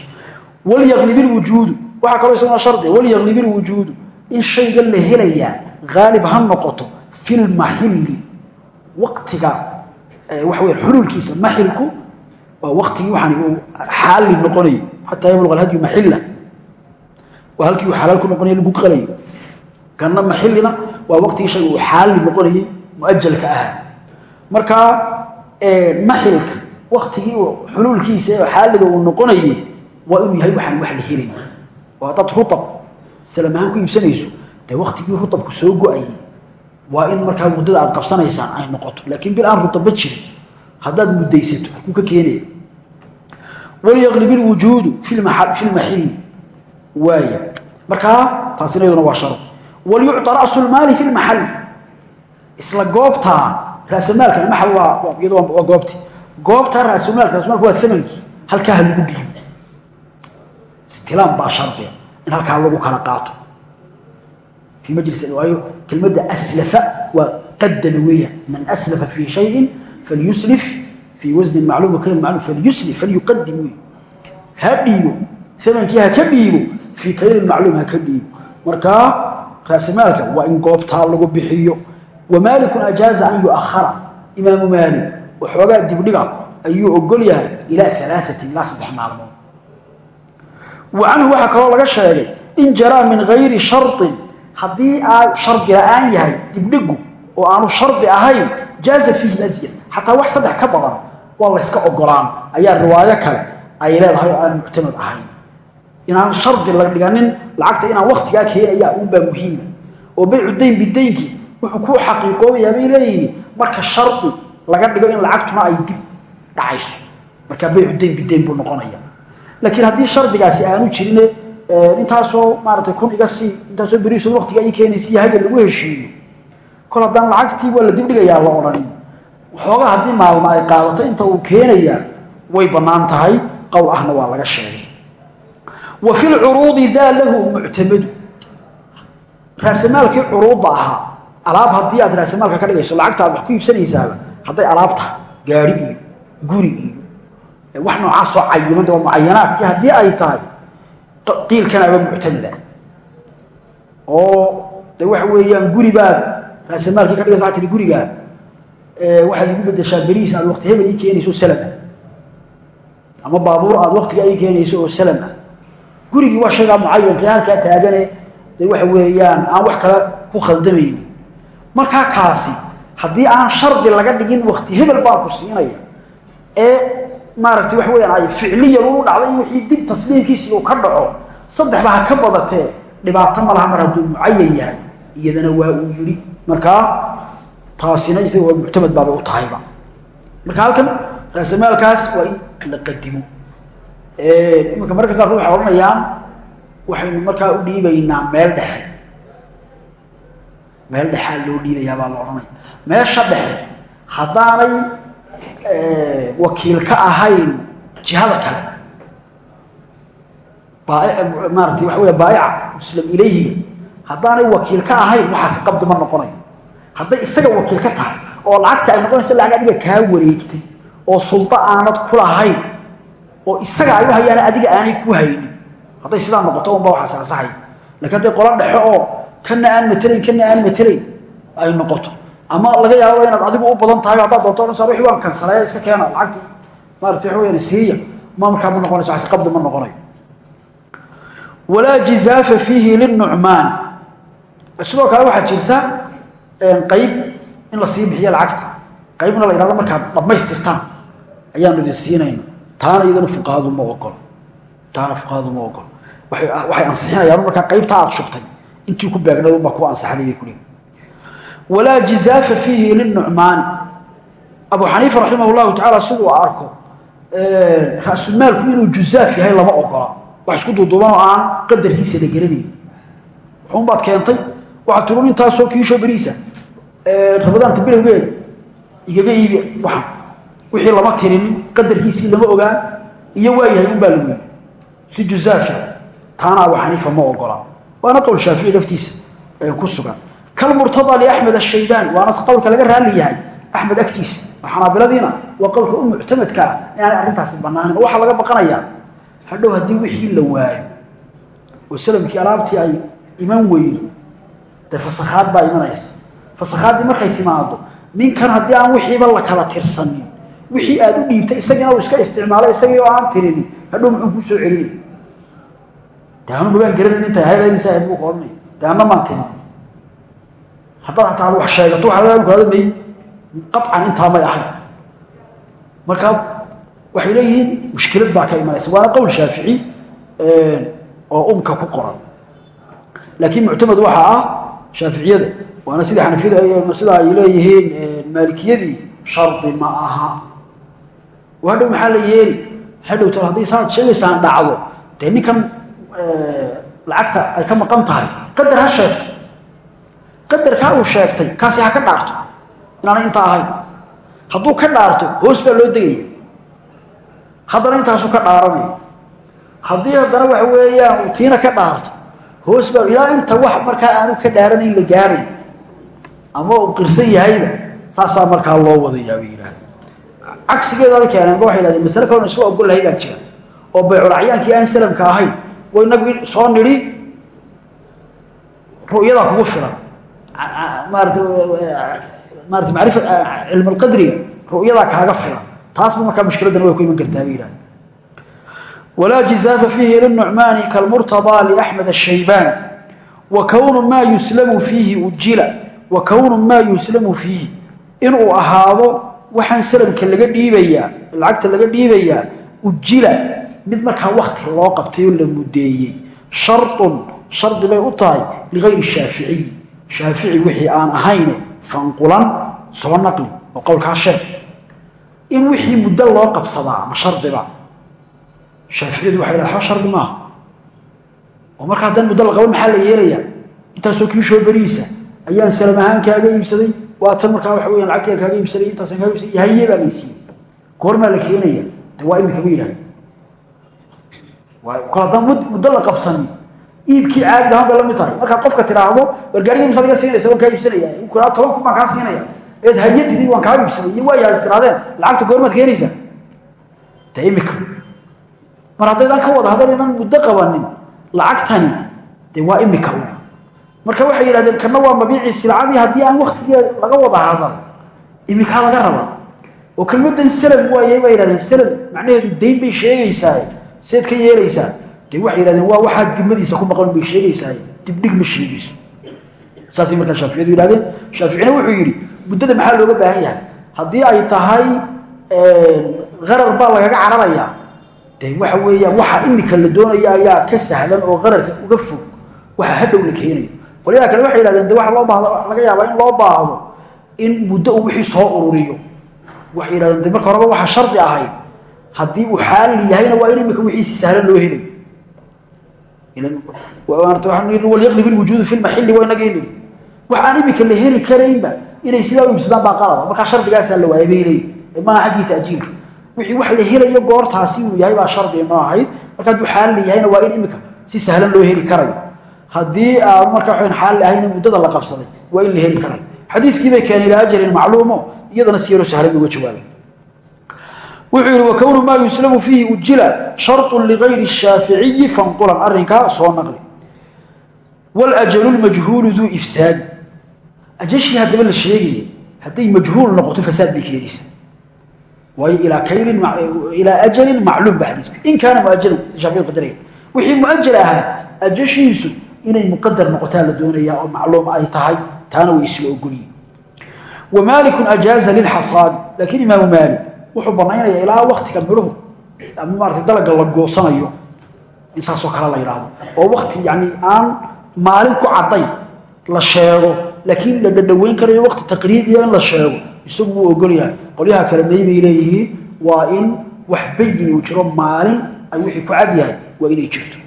walyaqlib ilwujuudu waxaa kaloo isaguna shardi walyaqlib ilwujuudu in shayga la helayaa haalib ha noqoto fi lmaxilli waqtiga waxa weya xuluulkiisa maxilku waa waqtigii waxaan uu xaali noqonayay xataa yabluqa alhadyu maxilla waa halkii uu xalaal ku noqonaya lagu qalayo kanna maxillina waa waqtigii shayga uu xaali noqonayay muajalka ahaa markaa maxilka waktigii xuluulkiisa ee xaaliga uu noqonayay waa inuu yahay waxaan wax la helay oo haddaad rutab salam ahaan ku iibsanayso dee waktigii rutabku soo go'ayay. Waa in markaa muddada aad qabsanaysaan ay noqoto laakiin bil aan rutabba jirin waaya. Markaa taasina iyaduna waa sharo. Walyucطa ra'su lmaali fi lmaxalli isla goobtaa raasamaalka maxal waa goobti. Goobtaa raasumaalka raasumaalka waa amankii halkaa ha lagu dhiibo istilaam baa shardiga in halkaa lagu kala qaato. Fii majlis waayo kelmadda aslafa waa qadama weeyaan man aslafa fii shayin falyuslif fii wasnin macluum kayn macluum falyuslif falyuqadim wey ha dhiibo. Amankii ha ka dhiibo fii kaynin macluum ha ka dhiibo. Markaa raasamaalka waa in goobtaa lagu bixiyo. Wamaalikun ajaaza an yuahara imaamu maalik waxoogaa dibdhiga ayuu ogol yahay ilaa alaaati ilaa saddex maalmood. Wa canhu waxaa kaloo laga sheegay in jaraa min gayri sharin haddii aa shardi la'aan yahay oo aanu shardi ahayn jaaza fiihi asyad xataa wax saddex ka badan waa layska ogolaan ayaa riwaayo kale ay leedahay oo aan muctamad ahayn inaan shardi la dhiganin lacagta inaan waktigaa keenaya unbaa muhiima oo baycu dayn bidaynkii wuxuu ku xaqiiqoobayaa bay leeyihiin marka shardi laga dhigo in lacagtuna ay dib dhacayso markaa baycu dayn bidayn buu noqonaya. Laakiin haddii shardigaasi aanu jirin intaasoo maaratay kun iga sii intaasoo beriiso waqtiga ay keenaysa iyo habel lagu heshiiyo kol haddaan lacagtii waa la dibdhigayaa la odhanin waxoogaa haddii maalmo ay qaadato inta uu keenayaa way bannaan tahay qowl ahna waa laga sheegay wa fi lcuruudi daa lahu muctamadu raasamaalkii curuudda ahaa alaab haddii aad raasamaalka ka dhigayso lacagta aad wax ku iibsanaysaaba hadday alaab tahay gaari iyo guri iyo wax noocaasoo cayimada waa mucayanaadkii haddii ay tahay qiilkanaaba muctamada oo de waxa weeyaan guri baad raasamaalkii ka dhigaysa waa tii gurigaa waxaad igu bedeshaa beriis aad waqti hebel ii keenayso oo salam ah ama baabuur aad waqtiga ii keenayso oo gurigii waa shaygaa mucayanka halkaa taagane de waxa weeyaan aan wax kale ku khaldamayni markaa kaasi haddii aan shardi laga dhigin wakti hebel baan ku siinaya ee maaragtay waxa weyaan ay ficliyan uu dhacday wixii dib tasliimkiisii uu ka dhaco saddexba ha ka badatee dhibaato ma laha mar hadduu mucayan yahay. Iyadana waa uu yidhi markaa taasina isaga waa muctamad baabay u tahayba. Marka halkan raasamaalkaas waa in la qadimo iminka mararka qaarkood waxay odhanayaan waxaynu markaa u dhiibaynaa meel dhexe. Meel dhexaa loo dhiibayaa baa la odhanaya. Meesha dhexe haddaanay wakiil ka ahayn jihada kale. Maarata waxa wey baaica muslim ilayhiga. Haddaanay wakiil ka ahayn waxaas qabdi ma noqonayo hadday isaga wakiil ka tahay oo lacagta ay noqonaysa lacag adiga kaa wareegtay oo suldo aanad ku lahayn oo isaga ay u hayaan adiga aanay ku haynin. Hadday sidaa noqoto unba waxaas ansaxay lakiin hadday qola dhexe oo kana aan matelayn kana aan matelayn ay noqoto. Ama laga yaabo inaad adigu u badan tahay haddaad doonto odhan saa wixii waan kansaleeya iska keena lacagtii maarata waxa siiya ma ma noqonayso waxaas qabdi ma noqonayo walaa jizaafa fiihi linucmaani sidoo kale waxaa jirta qayb in la sii bixiyo lacagta qaybna la yidhahdo markaad dhammaystirtaan. Ayaanu idin siinayna taana iyadana fuqahadu ma ogolo taana fuqahadu ma ogolo waxay ansixinayaan markaa qaybta aad shubtay. Intii ku beegnayd unbaa ku ansaxday bay kuleeyihin walaa jizaafa fiihi linucmaani abu xaniifa raximah llahu tacaala siduu arko ra-sulmaalku inuu juzaaf yahay lama ogola. Wax isku duuduuban oo aan qadarkiisa la gelanayn wuxuunbaad keentay waxaad turun intaasoo kiisho beriisa rabadaanta bilowgeeda igaga iibi waxan wixii lama tirinin qadarkiisii lama ogaan iyo waa yahay unbaa lagu yii si juzaafa taana abu xaniifa ma ogola. Waana qowl shaafici laftiisa ku sugan. Kalmurtadaa liaxmed ashaybaani waana qowlka laga raali yahay axmed agtiisa. Xanaabiladiina waa qowlka u muctamadka ah inaanay arrintaasi bannaanin. Oo waxaa laga baqanayaa hadhow haddii wixii la waayo oo salamkii alaabtii ay iman weydo dee fasakhaad baa imanaysa. Fasakhaaddii markay timaado ninkan haddii aan wixiiba la kala tirsanin wixii aad u dhiibtay isagiina iska isticmaalay isagii oo aan tirinin hadhow muxuu kuu soo celinay mabaan garanayn intay ahayd mise ahayd buu dee anna maan tirin. Haddaad hataa wax sheegato kuhada may qaطcan intaa may ahayn marka waxay leeyihiin mushkilad baa ka imanaysa. Waana qowl shaafici oo umka ku qoran. Laakiin muctamad waxaa ah shaaficiyada waana sida xanafiyada sida ay leeyihiin maalikiyadii shardi ma aha hadhow maxaa la yeeli? Hadhow tal hadday saad sheegaysaan dhacdo dee ninkan lacagta ay ka maqan tahay qadar ha sheegto. Qadarkaa uu sheegtay kaasi ha ka dhaarto. Inaana intaa ahayn. Hadduu ka dhaarto hoos baa loo degaya haddana intaasuu ka dhaaranaya haddii haddana waxa weeyaan uu tiina ka dhaarto hoos baa ilaa inta wax markaa aanu ka dhaaranayn la gaadhay. Ama uu qirsan yahayba saasaa markaa loo wadayaa bay yidhaahda cagsigeedaaba keeneenba waxay yidhahdeen masale kalona isku ogol lahay baa jira. Oo bayculacyaankii aan salamka ahayn wa inagu soo nidhi ru'yadaa kugu filan. Maarata maarata macrifa cilm alqadriga ru'yadaa kaaga filan. Taasba markaa mushkiladdana way ku iman kartaa bay yidhahda walaa jizaafa fiihi linucmaani kalmurtadaa liaxmed ashaybaani wa kownu maa yuslamu fiihi ujila. Wa kownu maa yuslamu fiihi. Inuu ahaado waxaan salamka laga dhiibayaa lacagta laga dhiibayaa ujila mid markaa wakti loo qabtay oo la mudeeyey sharun shardi bay u tahay ligayri shaaficiyi shaafici wixii aan ahayne fanqulan soo naqli oo qowlkaa sheeg. In wixii muddo loo qabsadaa ma shardiba shaaficiyadu waxay dhaha waxba shardi maaha. Oo marka haddaan muddo la qaban maxaa la yeelayaa? Intaasoo kiishoo beriisa ayaan salam ahaan kaaga iibsaday waa tan markaa waxa weyan lacagtiaan kaaga iibsaday intaasaan kaaga iibsaday haye baa laysiiyey goormaa la keenaya. De waa imika ma yidhahda kol haddaan muddo la qabsanin iibkii caadiga ahaan bay la tahay. Markaad qofka tidhaahdo wargaarigii misaad iga siinaysa waan kaa iibsanaya. Kuraa toban kun baan siinaya. Eed haye tidii waan kaa iibsaday iyo waa yahay istiraadeen. Lacagta goormaad keenaysaa. De mar haddaydaan ka wada haddaydaan muddo qabanin lacagtani de waa imika marka waxay yidhahdeen kana waa mabiicii silcadii haddii aan waktigii laga wada hadal. Imikaa laga raba oo kelmaddan salam waayay baa yidhahdeen salam macnaheedu dayn bay sheegaysaa seed ka yeelaysaa. Dee waxay yidhahdeen waa waxaa dimadiisa ku maqan bay sheegaysaa dibdhig ma sheegayso. Saasay markaa shaaficiyadu yidhahdeen shaaficina wuxuu yidhi muddada maxaa looga baahan yahay? Haddii ay tahay qarar baa lagaga cararayaa de waxa weeyaan waxa imika la doonaya ayaa ka sahlan oo qararka uga fog waxa hadhow la keenayo qolyaha kale waxay yidhahdeen de waxa loo baahdo laga yaabaa in loo baahdo in muddo uu wixii soo ururiyo. Waxay yidhahdeen de marka horeba waxaa shardi ahayd haddii uu xaali yahayna waa in imika wixii si sahlan loo helayo walyaqlib ilwujuudu fi lmaxilli waa inagii nidhi wax aan imika la heli karaynba inay sidaa u iibsadaan baa qalada markaa shardigaasaa la waayay bay leeyihiin maaha xaggii wixii wax la helayo goortaasi uu yahay baa shardi inoo ahayd. Marka hadduu xaali yahayna waa in imika si sahlan loo heli karayo haddii ah, aan markaa n xaal ahayn muddada la qabsaday waa in la heli karaa xadiikiibay keenay ilaa ajalin macluumo iyadana si yaroo sahlan jawaabay wuxuu yihi wakownu maa yuslamu fiihi ujila sharطun ligayri shaaficiyi fanqulan. Arinkaa soo naqli. Wljalu majhuulu duu ifsaadi ajashii haddaba la sheegaya hadday majhuul noqoto fasaad bay keenaysa. Waayo ilaa ajalin macluum ba xadiiku in kaana muajalan shaafici qadaraya wixii muajal ahaa ajashiisu inay muqadar noqotaa la doonaya oo macluum ay tahay taana way isla ogolyihin wa maalikun ajaaza lilxasaadi laakiin imaamu maalik wuxuu banaynaya ilaa waktiga midhuhu. Ama maarata dalaga la goosanayo in saasoo kale la yidhaahdo oo wakti yani aan maalin ku caddayn la sheego laakiin la dhadhaweyn karayo wakti taqriibiya la sheego. Isagu wuu ogol yahay qolyaha kale may bay leeyihiin waa in wax bayin uu jiro maalin ay wixii ku cad yahay waa inay jirto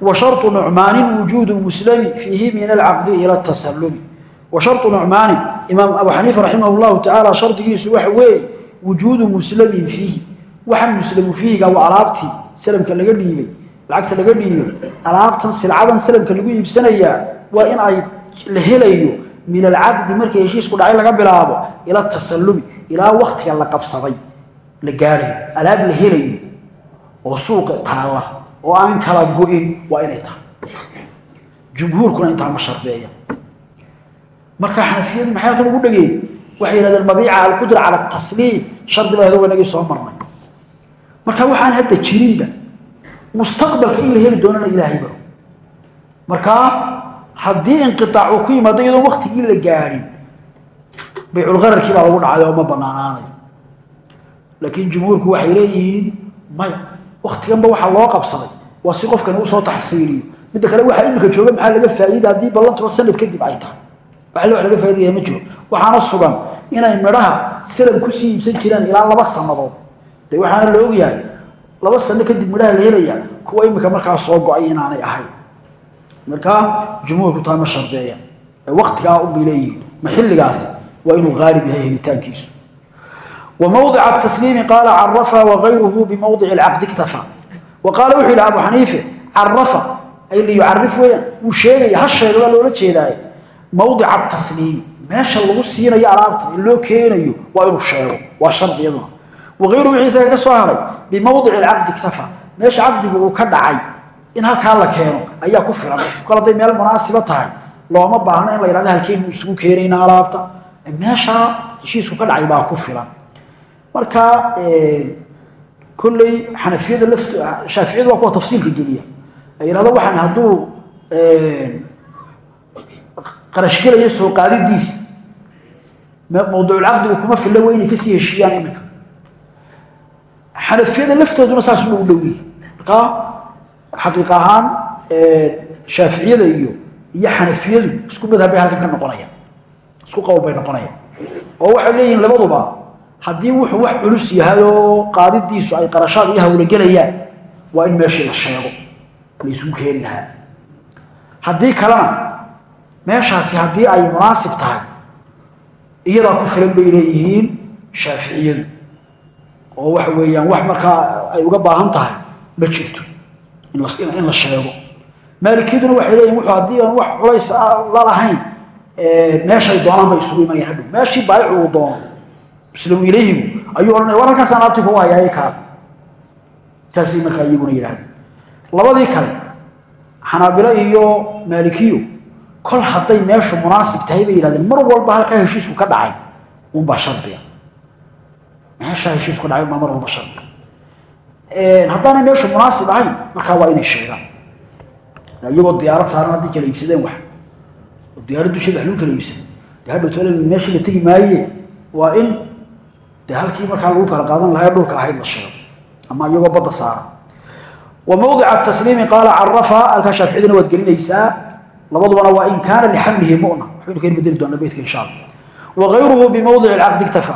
wa sharطu nucmaanin wujuudu muslami fiihi min alcaqdi ila tasalumi wa sharطu nucmaanin imaam abu xaniifa raximah llahu tacaala shardigiisu waxa weeye wujuudu muslamin fiihi. Waxaan muslamu fiihiga waa alaabtii salamka laga dhiibay lacagta laga dhiibay. Alaabtan silcadan salamka lagu iibsanayaa waa in ay la helayo min alcaqdi markii heshiisku dhacay laga bilaabo ila tasalumi ilaa waktiga la qabsaday la gaadhayo alaab la helayo oo aan kala go-in waa inay tahay. Jumhuurkuna intaa ma shardeeya marka xanafiyadu maxay halkan ugu dhegeen? Waxay yidhahdeen mabiica alqudra cala tasliim shardi baa hado wanagii soo marnay. Marka waxaan hadda jirinba mustaqbalka in la heli doonana ilaahay baro markaa haddii inqiaac uu ku yimaado iyadoo waktigii la gaadhin bayculqararkii baa lagu dhacay oo ma banaanaanayo. Laakiin jumhuurku waxay leeyihiin maya waktiganba waxaa loo qabsaday waa si qofkani u soo taxsiiliyo. Midda kale waxaa imika jooga maxaa laga faa'iida haddii ballantuba sanad kadib ay tahay? Wax laga faaidaya ma jiro. Waxaana sugan inay midhaha salam ku sii iibsan jireen ilaa laba sannadood. De waxaana la ogyahay laba sano kadib midhaha la helaya kuwa imika markaa soo go'ay inaanay ahayn. Markaa jumhuurku taa shardeeya ee waktigaa unbay leeyihiin ma xilligaas waa inuu haalib yahay helitaankiisu wa mawdica tasliimi qaala carafa wagayruhu bimawdici alcaqdi iktafa wa qaala wuxuu yidhi abu xaniife carafa ay liyucarif weeyaan wuu sheegaya ha sheega waa loola jeedaaye mawdica tasliimi meesha lagu siinayo alaabta ee loo keenayo waa inuu sheego waa shardi iyaduna wagayruhu wixii isaga ka soo haray bimawdici alcaqdi iktafa meesha caqdigu uu ka dhacay in halkaa la keeno ayaa ku filan kol hadday meel munaasiba tahay looma baahno in la yidhahdo halkeynu isugu keenayna alaabta meeshaa ku filan marka kolley xanafiyada laft shaaficiyadu waa kuwa tafsiilka geliya. Ay waxaan hadduu qarash gelayo soo qaadidiisa mawduuculcaqdigu kuma filla waa inay ka sii heshiiyaan iminka. Xanafiyada laftooduna saas u dhowyihi marka xaqiiq ahaan shaaficiyada iyo iyo xanafiyadu isku madhab bay halkan ka noqonayaan. Isku qowl bay noqonayaan. Oo waxay leeyihiin labaduba haddii wuxuu wax culus yahay oo qaadidiisu ay qarashaad iyo hawlo gelayaan waa in meeshii la sheego la isugu keeni lahaa. Haddii kalena meeshaasi haddii ay munaasib tahay iyadaa ku filan bay leeyihiin shaaficiyadu oo waxa weeyaan wax markaa ay uga baahan tahay ma jirto in la sheego. Maalikiyaduna waxay leeyihiin wuxuu haddii aan wax culays lalahayn meeshay doonaan bay isugu imanayaan hadhow meeshii baayicu uu doono muslimu ilayhigu ayuu odhanaya war halkaas alaabtii kugu hayaayay kaa saasay markaa iyaguna yidhahdeen. Labadii kale xanaabilo iyo maalikiyo kol hadday meeshu munaasib tahay bay yihahdeen mar walba halkaa heshiisku ka dhacay unbaa shardiga meeshaa heshiisku ka dhacay mar walba shardiga haddaanay meeshu munaasib ahayn markaa waa inay sheegaan. Iyagoo diyaarad saaran haddii kala iibsadeen wax. Oo diyaarad lagu kala iibsada de hadhow tole meeshii la tegi maaye waa in dee halkii markaa lagu kala qaadan lahaa dhulka ahayd la sheego. Ama iyagoo badda saaran wa mawdica tasliimi qaala carafa halkaa shaaficiyaduna waad gelinaysaa labadubana waa in kaana lixamlihi muna. Waxaynu keen bedeli doonaa beydka insha allah. Wagayruhu bimawdici alcaqdi iktafa.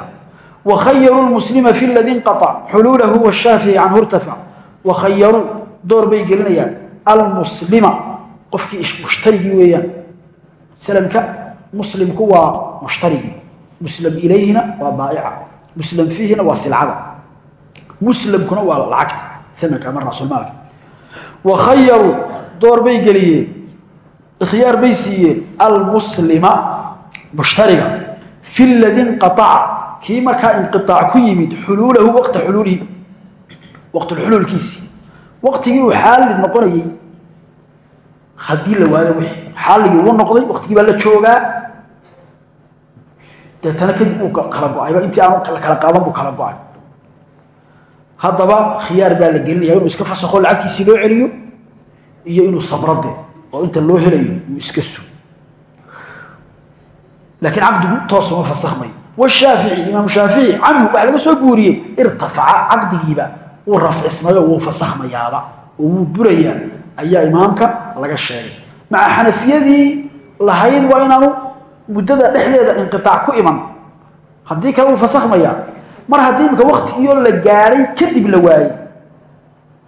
Wakhayaruu lmuslima fi ladi inqaطc xuluulahu washaafici canhu irtafac wakhayaruu door bay gelinayaan. Almuslima qofkii mushtarigii weeyaan. Salamka muslimku waa mushtarigii muslam ilayhina waa baaica muslam fiihina waa silcada. Muslamkuna waa lacagta. Amanka ama raasulmaalka wakhayaruu door bay geliyeen. Ikhyaar bay siiyeen. Almuslima mushtariga. Fi ladi inqaaca kii markaa inqiaac ku yimid xuluulahu waqta xuluulihi. Waqtulxuluulkiisii waqtigii uu xaalli noqonayey. Haddii la waayo wixii xaalligii uu noqday waqtigii baa la joogaa deetana kadib uu kala go'ayba intii aanu kala qaadan buu kala go'ay. Haddaba khiyaar baa la gelinaya inuu iska fasakho lacagtiisii loo celiyo iyo inuu sabrade oo inta loo helayo uu iska su laakiin cabdigu toosuma fasahmayo washaafici imaam shaafici canhu waxaa laga soo guuriyey irtafaca caqdigiiba wuu rafcismayo wuu fasahmayaaba oo wuu burayaa ayaa imaamka laga sheegay. Maca xanafiyadii lahayd waa inaanu muddada dhexdeeda inqiaac ku iman. Haddii kale wuu fasahmayaa mar haddii imika waktigiioo la gaadhay kadib la waayey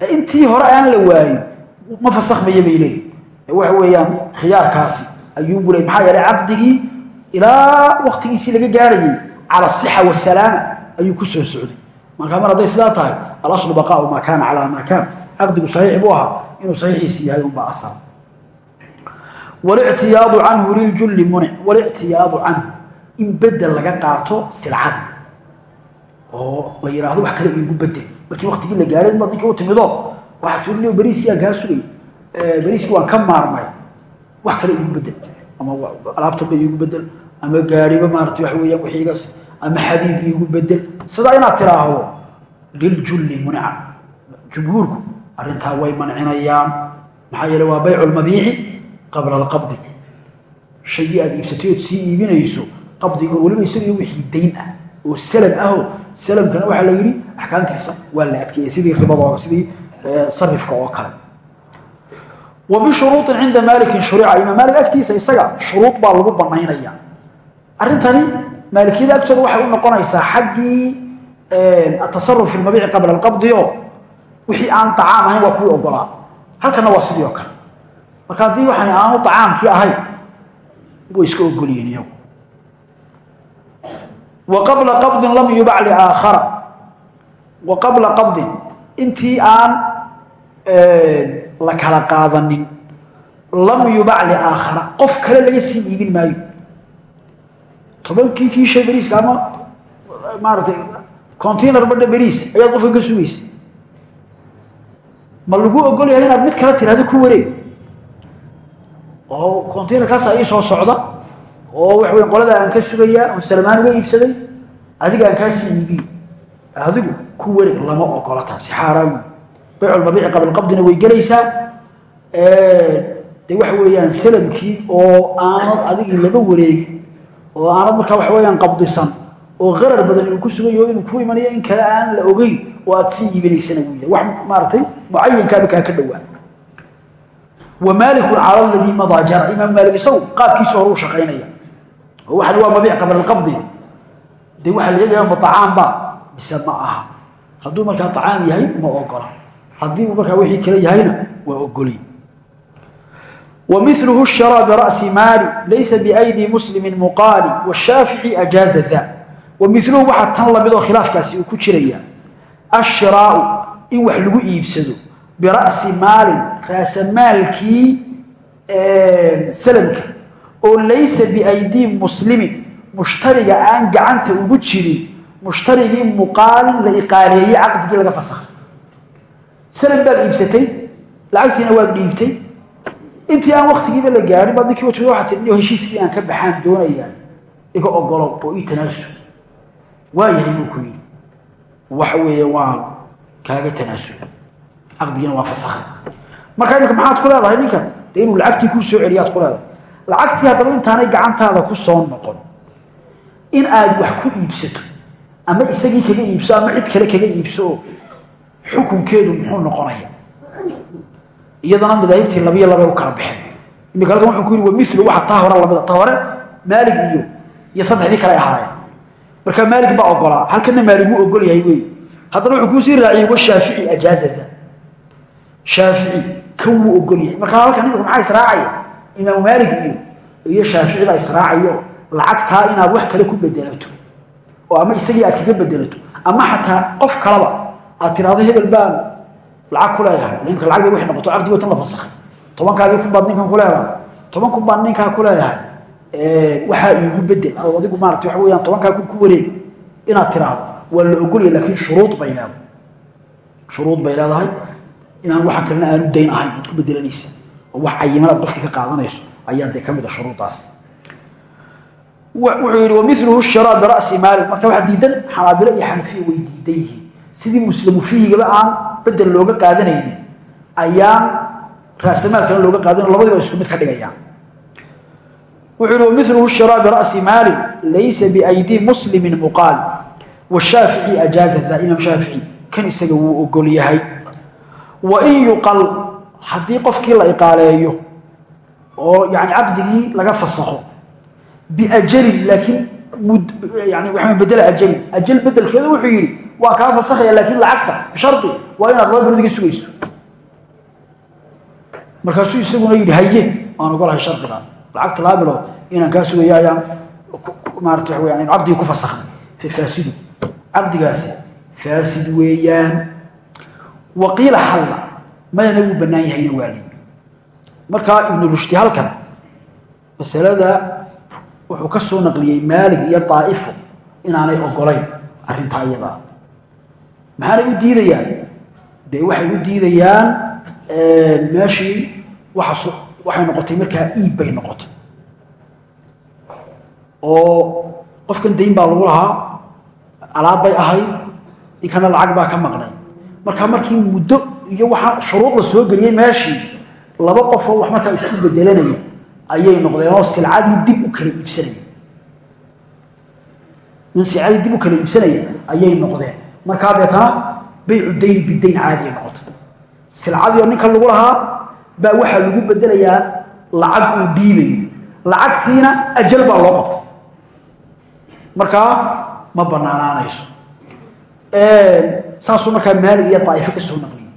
ee intii hore aan la waayin ma fasakmaya bay leeyihiin waxa weeyaan khiyaarkaasi ayuunbu le maxaa yeelay caqdigii ilaa waktigiisii laga gaadhayay cala asixa wasalaama ayuu ku soo socday. Markaa mar hadday sidaa tahay alaslu baqaau maa kaana calaa maa kaan caqdigu saxiix buu ahaa inuu saxiixiisi yahay unbaa asal walictiyaadu canhu liljulli munic walictiyaadu canhu in bedel laga qaato silcada oo la yidhaahdo wax kale iigu bedel. Markii waktigii la gaadhay baad ninkii u timido waxaa tuulin beriiskii aan kaa sugay. Beriiskii waan ka maarmay. Wax kale iigu bedel. Ama alaabtaba iigu bedel. Ama gaariba maarata waxa weeyaan wixiigas ama xadiid iigu bedel. Sidaa inaad tiraahdo liljulli munica jumhuurku arrintaa way mancinayaan qabla alqabdi. Shaygii aad iibsatay ood sii iibinayso qabdiga weliba isagio wixii dayn ah oo salam aho salamkana waxaa la yidhi axkaamtiisa waa la adkeeyey sidii ribadoo sidii sarifka oo kale. Wa bishuruuin cinda maalikin shurica imaam maalik agtiisa isaga shuruud baa lagu banaynaya arrintani maalikiyada agtooda waxay u noqonaysaa xaggii atasaruf fi lmabiici qabla alqabdi oo wixii aan acaam ahayn waa kuwii ogolaa. Halkana waa sidii oo kale marka haddii waxaan aanu acaamkii ahayn way iska ogolyihiin iyagu. Wa qabla qabdin lam yubac liaakhara wa qabla qabdin intii aan la kala qaadanin. Lam yubac liaakhara qof kale laga sii iibin maayo. Tobankii kiisha beriiska ama maaratay container badha beriis ayaad qofkan ka sugaysa. Ma lagu ogol yahay inaad mid kale tirahdo ku wareeg oo containerkaasa ii soo socda oo waxa wey qolada aan ka sugayaa oon salmaan uga iibsaday adiga aan kaasii iibiyo. Adigu ku wareeg lama ogola taasi xaaraan bayculmabiici qabalqabdina way gelaysaa. Dee waxa weeyaan salamkii oo aanad adigii laga wareegin oo aanad markaa waxa weyaan qabdisan oo qarar badan uu ku sugayo inuu ku imanayo in kale aan la ogeyn oo aad sii iibinaysana wuu yahay wax maaratay mucayankaaba kaa ka dhowaa wamaaliku cala ladii madaa jara imaam maali isagu qaabkiisa hore u shaqaynaya. Oo waxan waa mabiic qabla alqabdi. Dee waxaa la eegaya ma acaamba mise ma aha. Hadduu markaa acaam yahay ma ogola. Haddii uu markaa wixii kale yahayna waa ogoliy wamiluhu shara bira'si maali laysa biaydii muslimin muqaali washaafici ajaaza da wamiluhu waxaa tan lamidoo khilaafkaasi uu ku jiraya ashiraau in wax lagu iibsado bira'si maalin raasamaalkii salamka oo laysa biaydii muslimin mushtariga aan gacanta ugu jirin mushtarigii muqaalin la iqaaleeyey caqdigii laga fasakhay salam baad iibsatay lacagtiina waad dhiibtay. Intii aan waktigiiba la gaarin baad ninkii wajia waa tidhi heshiiskii aan ka baxaan doonayaa iga ogolow oo ii tanaasul waayahay buu ku yidhi. Waxa weeye waan kaaga tanaasula caqdigina waa marka iminka maxaad ku leedahay ninkan dee inuu lacagtii kuu soo celiyaad ku leedahay. Lacagtii haddaba intaanay gacantaada ku soo noqon in aad wax ku iibsato ama isagii kaga iibso ama cid kale kaga iibso xukunkeedu muxuu noqonaya. Iyadana madaahibtii labiyo labay u kala baxeen. Imika halkan wuxuu ku yidhi wa milu waxa taa hore lamida. Ta hore maalig iyo iyo saddexdii kale ahaayeen. Marka maalig baa ogolaa. Halkana maalig wuu ogol yahay wey haddana wuxuu kuusii raaciyey washaafici ajaazada shaafici kan wuu ogol yahay marka halkan imika maxaa israacaya imaamu maalig iyo iyo shaafici baa israacayo lacagtaa inaad wax kale ku bedelato oo ama isagii aad kaga bedelato ama xataa qof kalaba aad tiraahdo hebel baan lacag ku leeyahay. Ninka lacag bay noqoto caqdigoo tan la fasakhay tobankaagii kun baad ninkan ku leedahay. Toban kun baan ninkaa ku leeyahay waxaa iigu bedel. Oo adigu maarata waxa weyaan tobankaa kun ku wareeg inaad tiraahdo waa la ogolaya laakiin shuruud bay leedahay. Shuruud bay leedahay inaan waxa kalena aanu dayn ahayn inaad ku bedelanaysa oo wax cayimanaad qofkii ka qaadanayso ayaa dee ka mid a shuruuddaas wuxuu yidhi wamiluhu shiraa bira'si maalik. Marka waxaa diidan xanaabilo iyo xanafiya way diidan yihiin. Sidii muslimu fiihigaba aan bedel looga qaadanaynin ayaan raasamaalkana looga qaadanayn labadiba isku mid ka dhigayaan. Wuxuu yihi wamiluhu shiraa bira'si maalik laysa biaydi muslimin muqaali. Washaafici ajaaza imaam shaafici kan isaga wuu ogol yahay wain yuqal haddii qofkii la iqaaleeyo oo yani caqdigii laga fasakho biajalin laakiin yani waxaa bedela ajalin ajal bedelkeeda wuxuu yidhi waa kaa fasakhaya laakiin lacagta bishardi waa inaad laba bilood iga sugayso. Markaasuu isaguna yidhi haye aan ogolahay shardiga. Lacagta laba bilood inaan kaa sugayo ayaan maarata waxa weyaan caqdigii ku fasakhnay fa faasidu caqdigaasi faasid weeyaan waqiila xalla mayana wuu bannaan yahayna waa li markaa ibnu rushdi halkan masalada wuxuu ka soo naqliyey maalig iyo daa'ifo inaanay ogolayn arrintaa iyadaa maxaanay u diidayaan? Dee waxay u diidayaan meeshii waxa waxay noqotay markaa iib bay noqotay. Oo qofkan dayn baa lagu lahaa alaab bay ahayd ninkana lacag baa ka maqnay marka markii muddo iyo waxaa shuruud la soo geliyey meeshii laba qofoo wax markaa isku bedelanaya ayay noqdeen oo silcadii dib u kala iibsanaya in silcadii dib u kala iibsanaya ayay noqdeen. Markaa deetana baycu dayni bidayn caadiya noqotay silcadii oo ninkan lagu lahaa baa waxaa lagu bedelayaa lacag uu dhiibayo. Lacagtiina ajal baa loo qabtay. Markaa ma banaanaanayso saasuu markaa maalig iyo daa'ifo ka soo naqliyey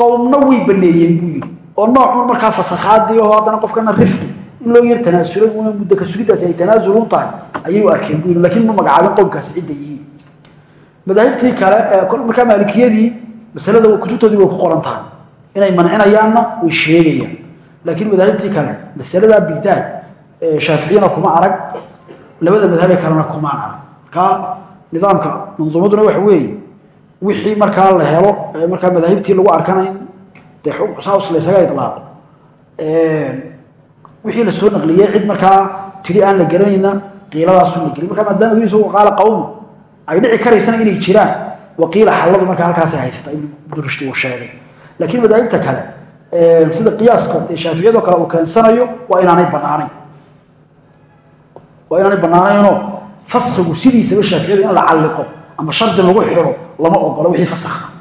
qowmna way baneeyeen buu yidhi oo noocun markaa fasakhaadii oo haddana qofkana rifqi in loo yar tanaasulay una muddo ka sugidaasi ay tahay ayay u arkeen buu yidhi lakiin ma magacaabin qowmkaasi cidda yihiin. Madaahibtii kale markaa maalikiyadii masalada kutubtoodii way ku qoran tahay inay mancinayaanna way sheegayaan. Laakiin madaahibtii kale masaladaa bigdaad shaaficiyana kuma arag labada madhabee kalena kumaan arag. Markaa nidaamka manduumaduna waxa weeye wixii markaa la helo markaa madaahibtii lagu arkana in dee saus laysaga ilaaqo wixii la soo naqliyey cid markaa tidhi aan la garanayna qiiladaasun la geliy markaa maadaama yiri isagu qaala qawmu ay dhici karaysana inay jiraan waqiila xalladu markaa halkaasay haysata ibnu rushdi uu sheegay. Laakiin madaahibta kale sida qiyaaska shaaficiyadoo kale uu keensanayo waa inaanay banaanayn waa inaanay banaanaynoo faskigu sidiisaba shaaficiyadu in la calliqo ama shardi lagu xiro lama ogolo wixii fasakha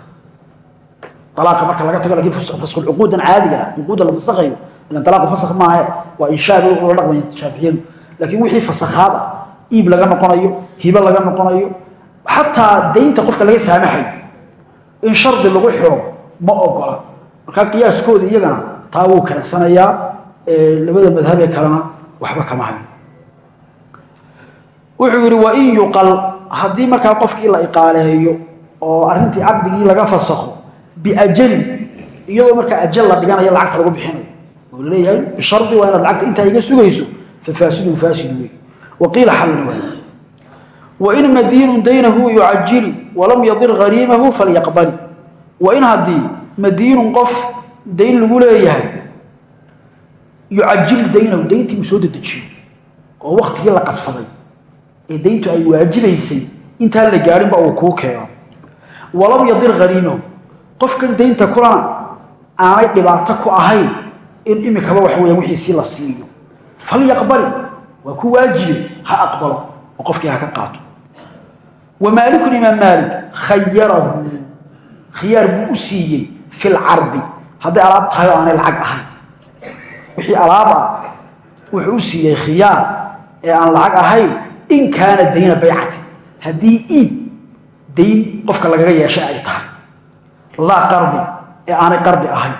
alaaqa marka laga tago lakiin faskulcuquudan caadiga ah cuquuda la fasakhayo ilan talaaqu fasakh maahe waa inshaad la dhaqmaya shaaficiyadu. Laakiin wixii fasakhaad ah iib laga noqonayo hibo laga noqonayo xataa daynta qofka laga saamaxayo in shardi lagu xiro ma ogola. Markaa qiyaaskooda iyagana taa wuu keensanayaa labada madhabee kalena waxba kama hayo. Wuxuu yidhi wain yuqal haddii markaa qofkii la iqaaleeyo oo arrintii caqdigii laga fasakho biajalin iyadoo markaa ajal la dhiganayo lacagta lagu bixinayo. Oo la leeyahay bishardi waa inaad lacagta intaa iga sugayso fa faasidun faasid wey waqiila xallna waa wain madiinun daynahu yucajili walam yadir hariimahu falyaqbali. Wain haddii madiinun qof dayn lagu leeyahay yucajil daynahu dayntii soo dedejiyo. Oo waktigii la qabsaday ee dayntu ay waajibaysay intaan la gaadhinba uu kuu keeno. Walam yadir hariimahu qofkan daynta kulana aanay dhibaato ku ahayn in imikaba waxa weya wixiisii la siiyo. Falyaqbali waa ku waajibe ha aqbalo oo qofkii ha ka qaato. Wa maalikun imaam maalik khayarahu khiyaar buu u siiyey fi lcardi hadday alaab tahay oo aanay lacag ahayn. Wixii alaab ah wuxuu u siiyey khiyaar ee aan lacag ahayn in kaana dayna baycati. Haddii iib dayn qofka lagaga yeeshay ay tahay. Laa qardi ee aanay qardi ahayn.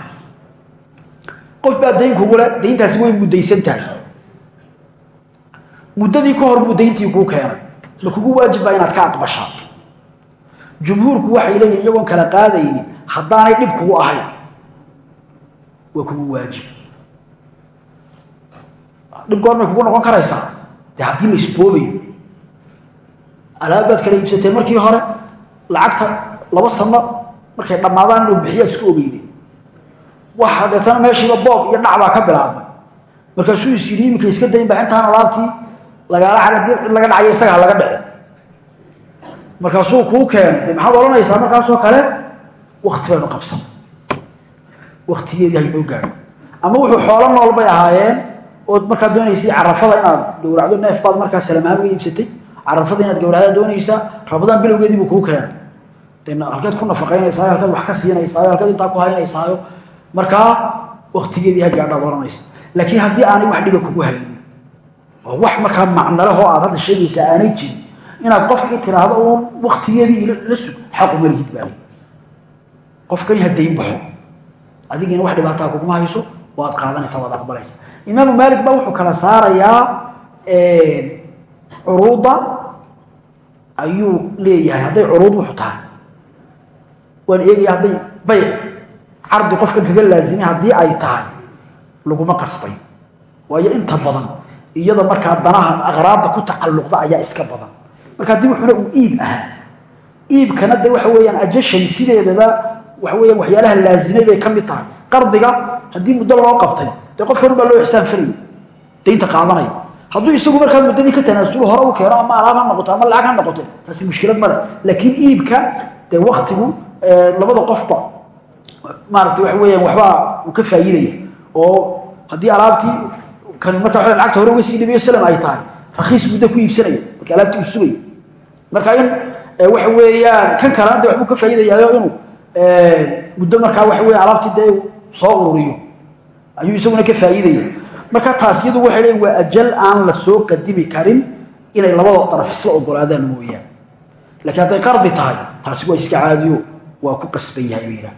Qof baa dayn kugule dayntaasi way muddaysan tahay. Muddadii ka hor buu dayntii kuu keenay. Ma kugu waajib baa inaad ka aqbashaa. Jumhuurku waxay leeyihiin iyagoon kala qaadaynin haddaanay dhib kugu ahayn. Waa kugu waajib. Dhib goormay kugu noqon karaysaa dee haddii la isboobayo alaab baad kala iibsatay markii hore lacagta laba sano markay dhammaadaan inuu bixiyaa isku ogeyday waxa deetana meeshiiba boob iyo dhac baa ka bilaabmay. Markaasuu is yidhi iminka iska dayn ba intaan alaabtii lagaala cid laga dhacayo isaga laga dhace markaasuu kuu keenay de maxaad odhanaysaa markaasoo kale? Wakti baynu qabsan. Waktigeedii haynoo gaadho ama wuxuu xoolo nool bay ahaayeen ood markaa doonaysay carafada inaad gowracdo neef baad markaa salamahaan uga iibsatay. Carafada inaad gowracdaa doonaysaa rabadaan bilowgeedii buu kuu keenay. De halkeed ku nafaqaynaysaayo halkeed wax ka siinaysaayo halkeed intaa ku haynaysaayo markaa waktigeedii ha gaadhaad odhanaysa laakiin haddii aanay wax dhiba kugu haynin oo wax markaa macnalehoo aad hadda sheegaysaa aanay jirin. Inaad qofkii tiraahdo uun waktigeedii la sug xaqu malihid baa qofkani ha dayn baxo adigina wax dhibaataa kuguma hayso waad qaadanaysaa waad aqbalaysa imaamu maalik baa wuxuu kala saarayaa curuudda ayuu leeyahay. Hadday curuud wuxuu tahay? Waan eegaya hadday bayc cardi qofkan kaga laazimay haddii ay tahay laguma qasbay. Waayo inta badan iyada markaa danaha aqraadda ku tacalluqda ayaa iska badan. Marka haddii wuxuna uu iib ahaa iibkana de waxa weeyaan ajashay sideedaba waxa weeyaan waxyaalaha laazimay bay ka mid tahay. Qardiga haddii muddo loo qabtay dee qofka run baa loo ixsaan falaya daynta qaadanaya hadduu isagu markaa muddadii ka tanaasulo hore u keeno ama alaab ha noqoto ama lacag ha noqoto taasi mushkilad male laakiin iibka dee waktigu labada qofba maarata waxa weeyaan waxbaa uu ka faa'iidaya. Oo haddii alaabtii kan marka waa lacagta hore uga sii dhibayo salam ay tahay. Rakiis muddo ku iibsanaya marka alaabtii uu sugayo marka in waxa weeyaan kan kalena de waxbuu ka faa'iidayaayo inuu muddo markaa waxa weya alaabtii dee soo ururiyo ayuu isaguna ka faa'iidaya marka taas waxay leeyiin waa ajal aan la soo qadimi karin inay labada daraf isla ogolaadaan mooyaan laakiin hadday qardi tahay taasi waa iska caadiyo waa ku qasban yahay bay yidhaha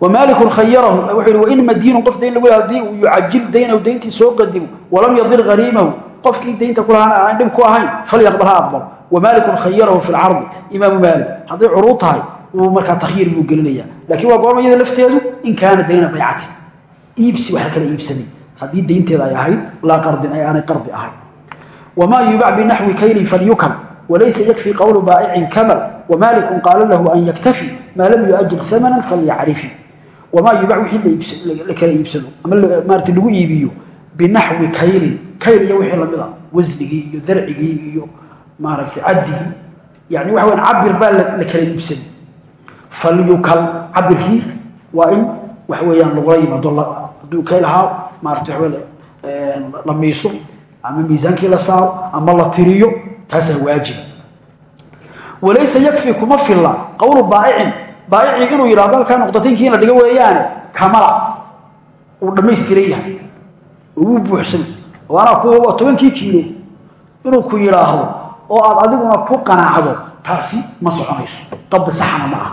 wmaaliku khayarahu wuxuu yihi wainma diinun qof dayn lagu haddii uu yucajil daynahu dayntii soo qadimo walam yadir hariimahu qofkii daynta ku lahaana aanan dhib ku ahayn falyaqbal ha aqbal. Wamaalikun khayarahu fi lcardi imaamu maalik hadday curuud tahay uu markaa takhyiir buu gelinaya lakiin waa goormayada iibsi wax kala iibsanin haddii daynteeda ay ahayd laa qardin ay aanay qardi ahayn. Wamaa yubac binaxwi kaylin falyukal walaysa yakfi qowlu baa'icin kamal wamalikun qaala lahu an yaktafi maa lam yuajil amanan falyacrifi wamaa yubac wixii lakala iibsado ama maarata lagu iibiyo binaxwi kaylin kayl iyo wixii la mid a wasnigii iyo darcigii iyo maaragtay caddigii yani waxa waya cabir baa la kala iibsaday falyukal cabirkii waa in wax weeyaan lugula yimaado haduu kaylahaa maarata la miiso ama miisaankii la saaro ama la tiriyo taasaa waajiba walaysa yakfi kuma filla qowlu baaicin baaici inuu yidhahdo halkaa nuqdataynkii in weeyaane kamala. Uu dhammaystiran yahay. Uu buuxsan. Waana kuwa tobankii kiilo. Inuu ku yidhaahdo oo aad adiguna ku qanaacdo taasi ma soconayso. Qabdi saxana ma aha.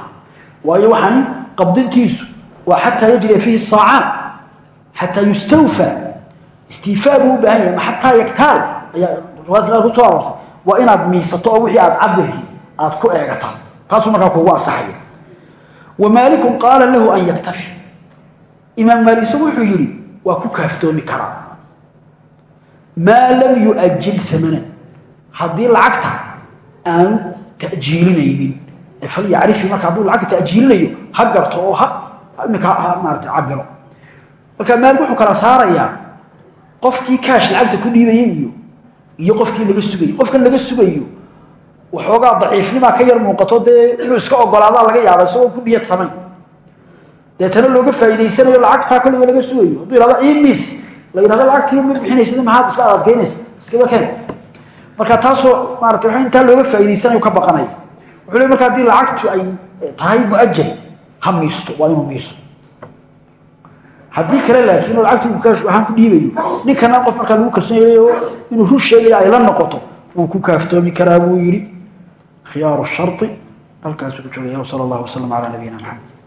Waayo waxaan qabdintiisu waa xataa yajriya fiihi saacaan xataa yustawfaa istiifaa buu u baahan yahay ma xataa yaktaal ayaa riwaayadka ku soo aroortay waa inaad miisato oo wixii aad cabirkii aad ku eegataa taasuu markaa kuugu ansaxaya wa maalikun qaala lahu an yaktafi imaam maali isagu wuxuu yidhi waa ku kaaftoomi karaa maa lam yuajil amanan haddii markaa maalik wuxuu kala saarayaa qofkii kaash lacagta ku dhiibaya iyo iyo qofkii laga sugayo qofkan laga sugayo waxoogaa daciifnimaa ka yar muuqato dee inuu iska ogolaadaa laga yaaba isagoo ku dhiyad samayn deetana looga faa'iidaysanayo lacagtaa kolliba laga sugayo. Hadduu yihahdo imis la yidhahdo lacagtiiba ma bixinaysada maxaad isla ad adkeynaysa iskaba keen marka taasoo maarata wa intaa looga faa'idaysanayo ka baqanaya wuxuu le marka haddii lacagtu ay eh, tahay muajal ha miisto waa inuu miisto haddii kale laakiin oo lacagtii uu kaash ahaan ku dhiibayo ninkana qof markaa lagu kalsoonyayo inuu run sheegayo ay la noqoto wuu ku kaaftoomi karaa buu yidhi khiyaaru shardi halkaasuu ku joogaya sala allahu wasalam calaa nabiyina maxamed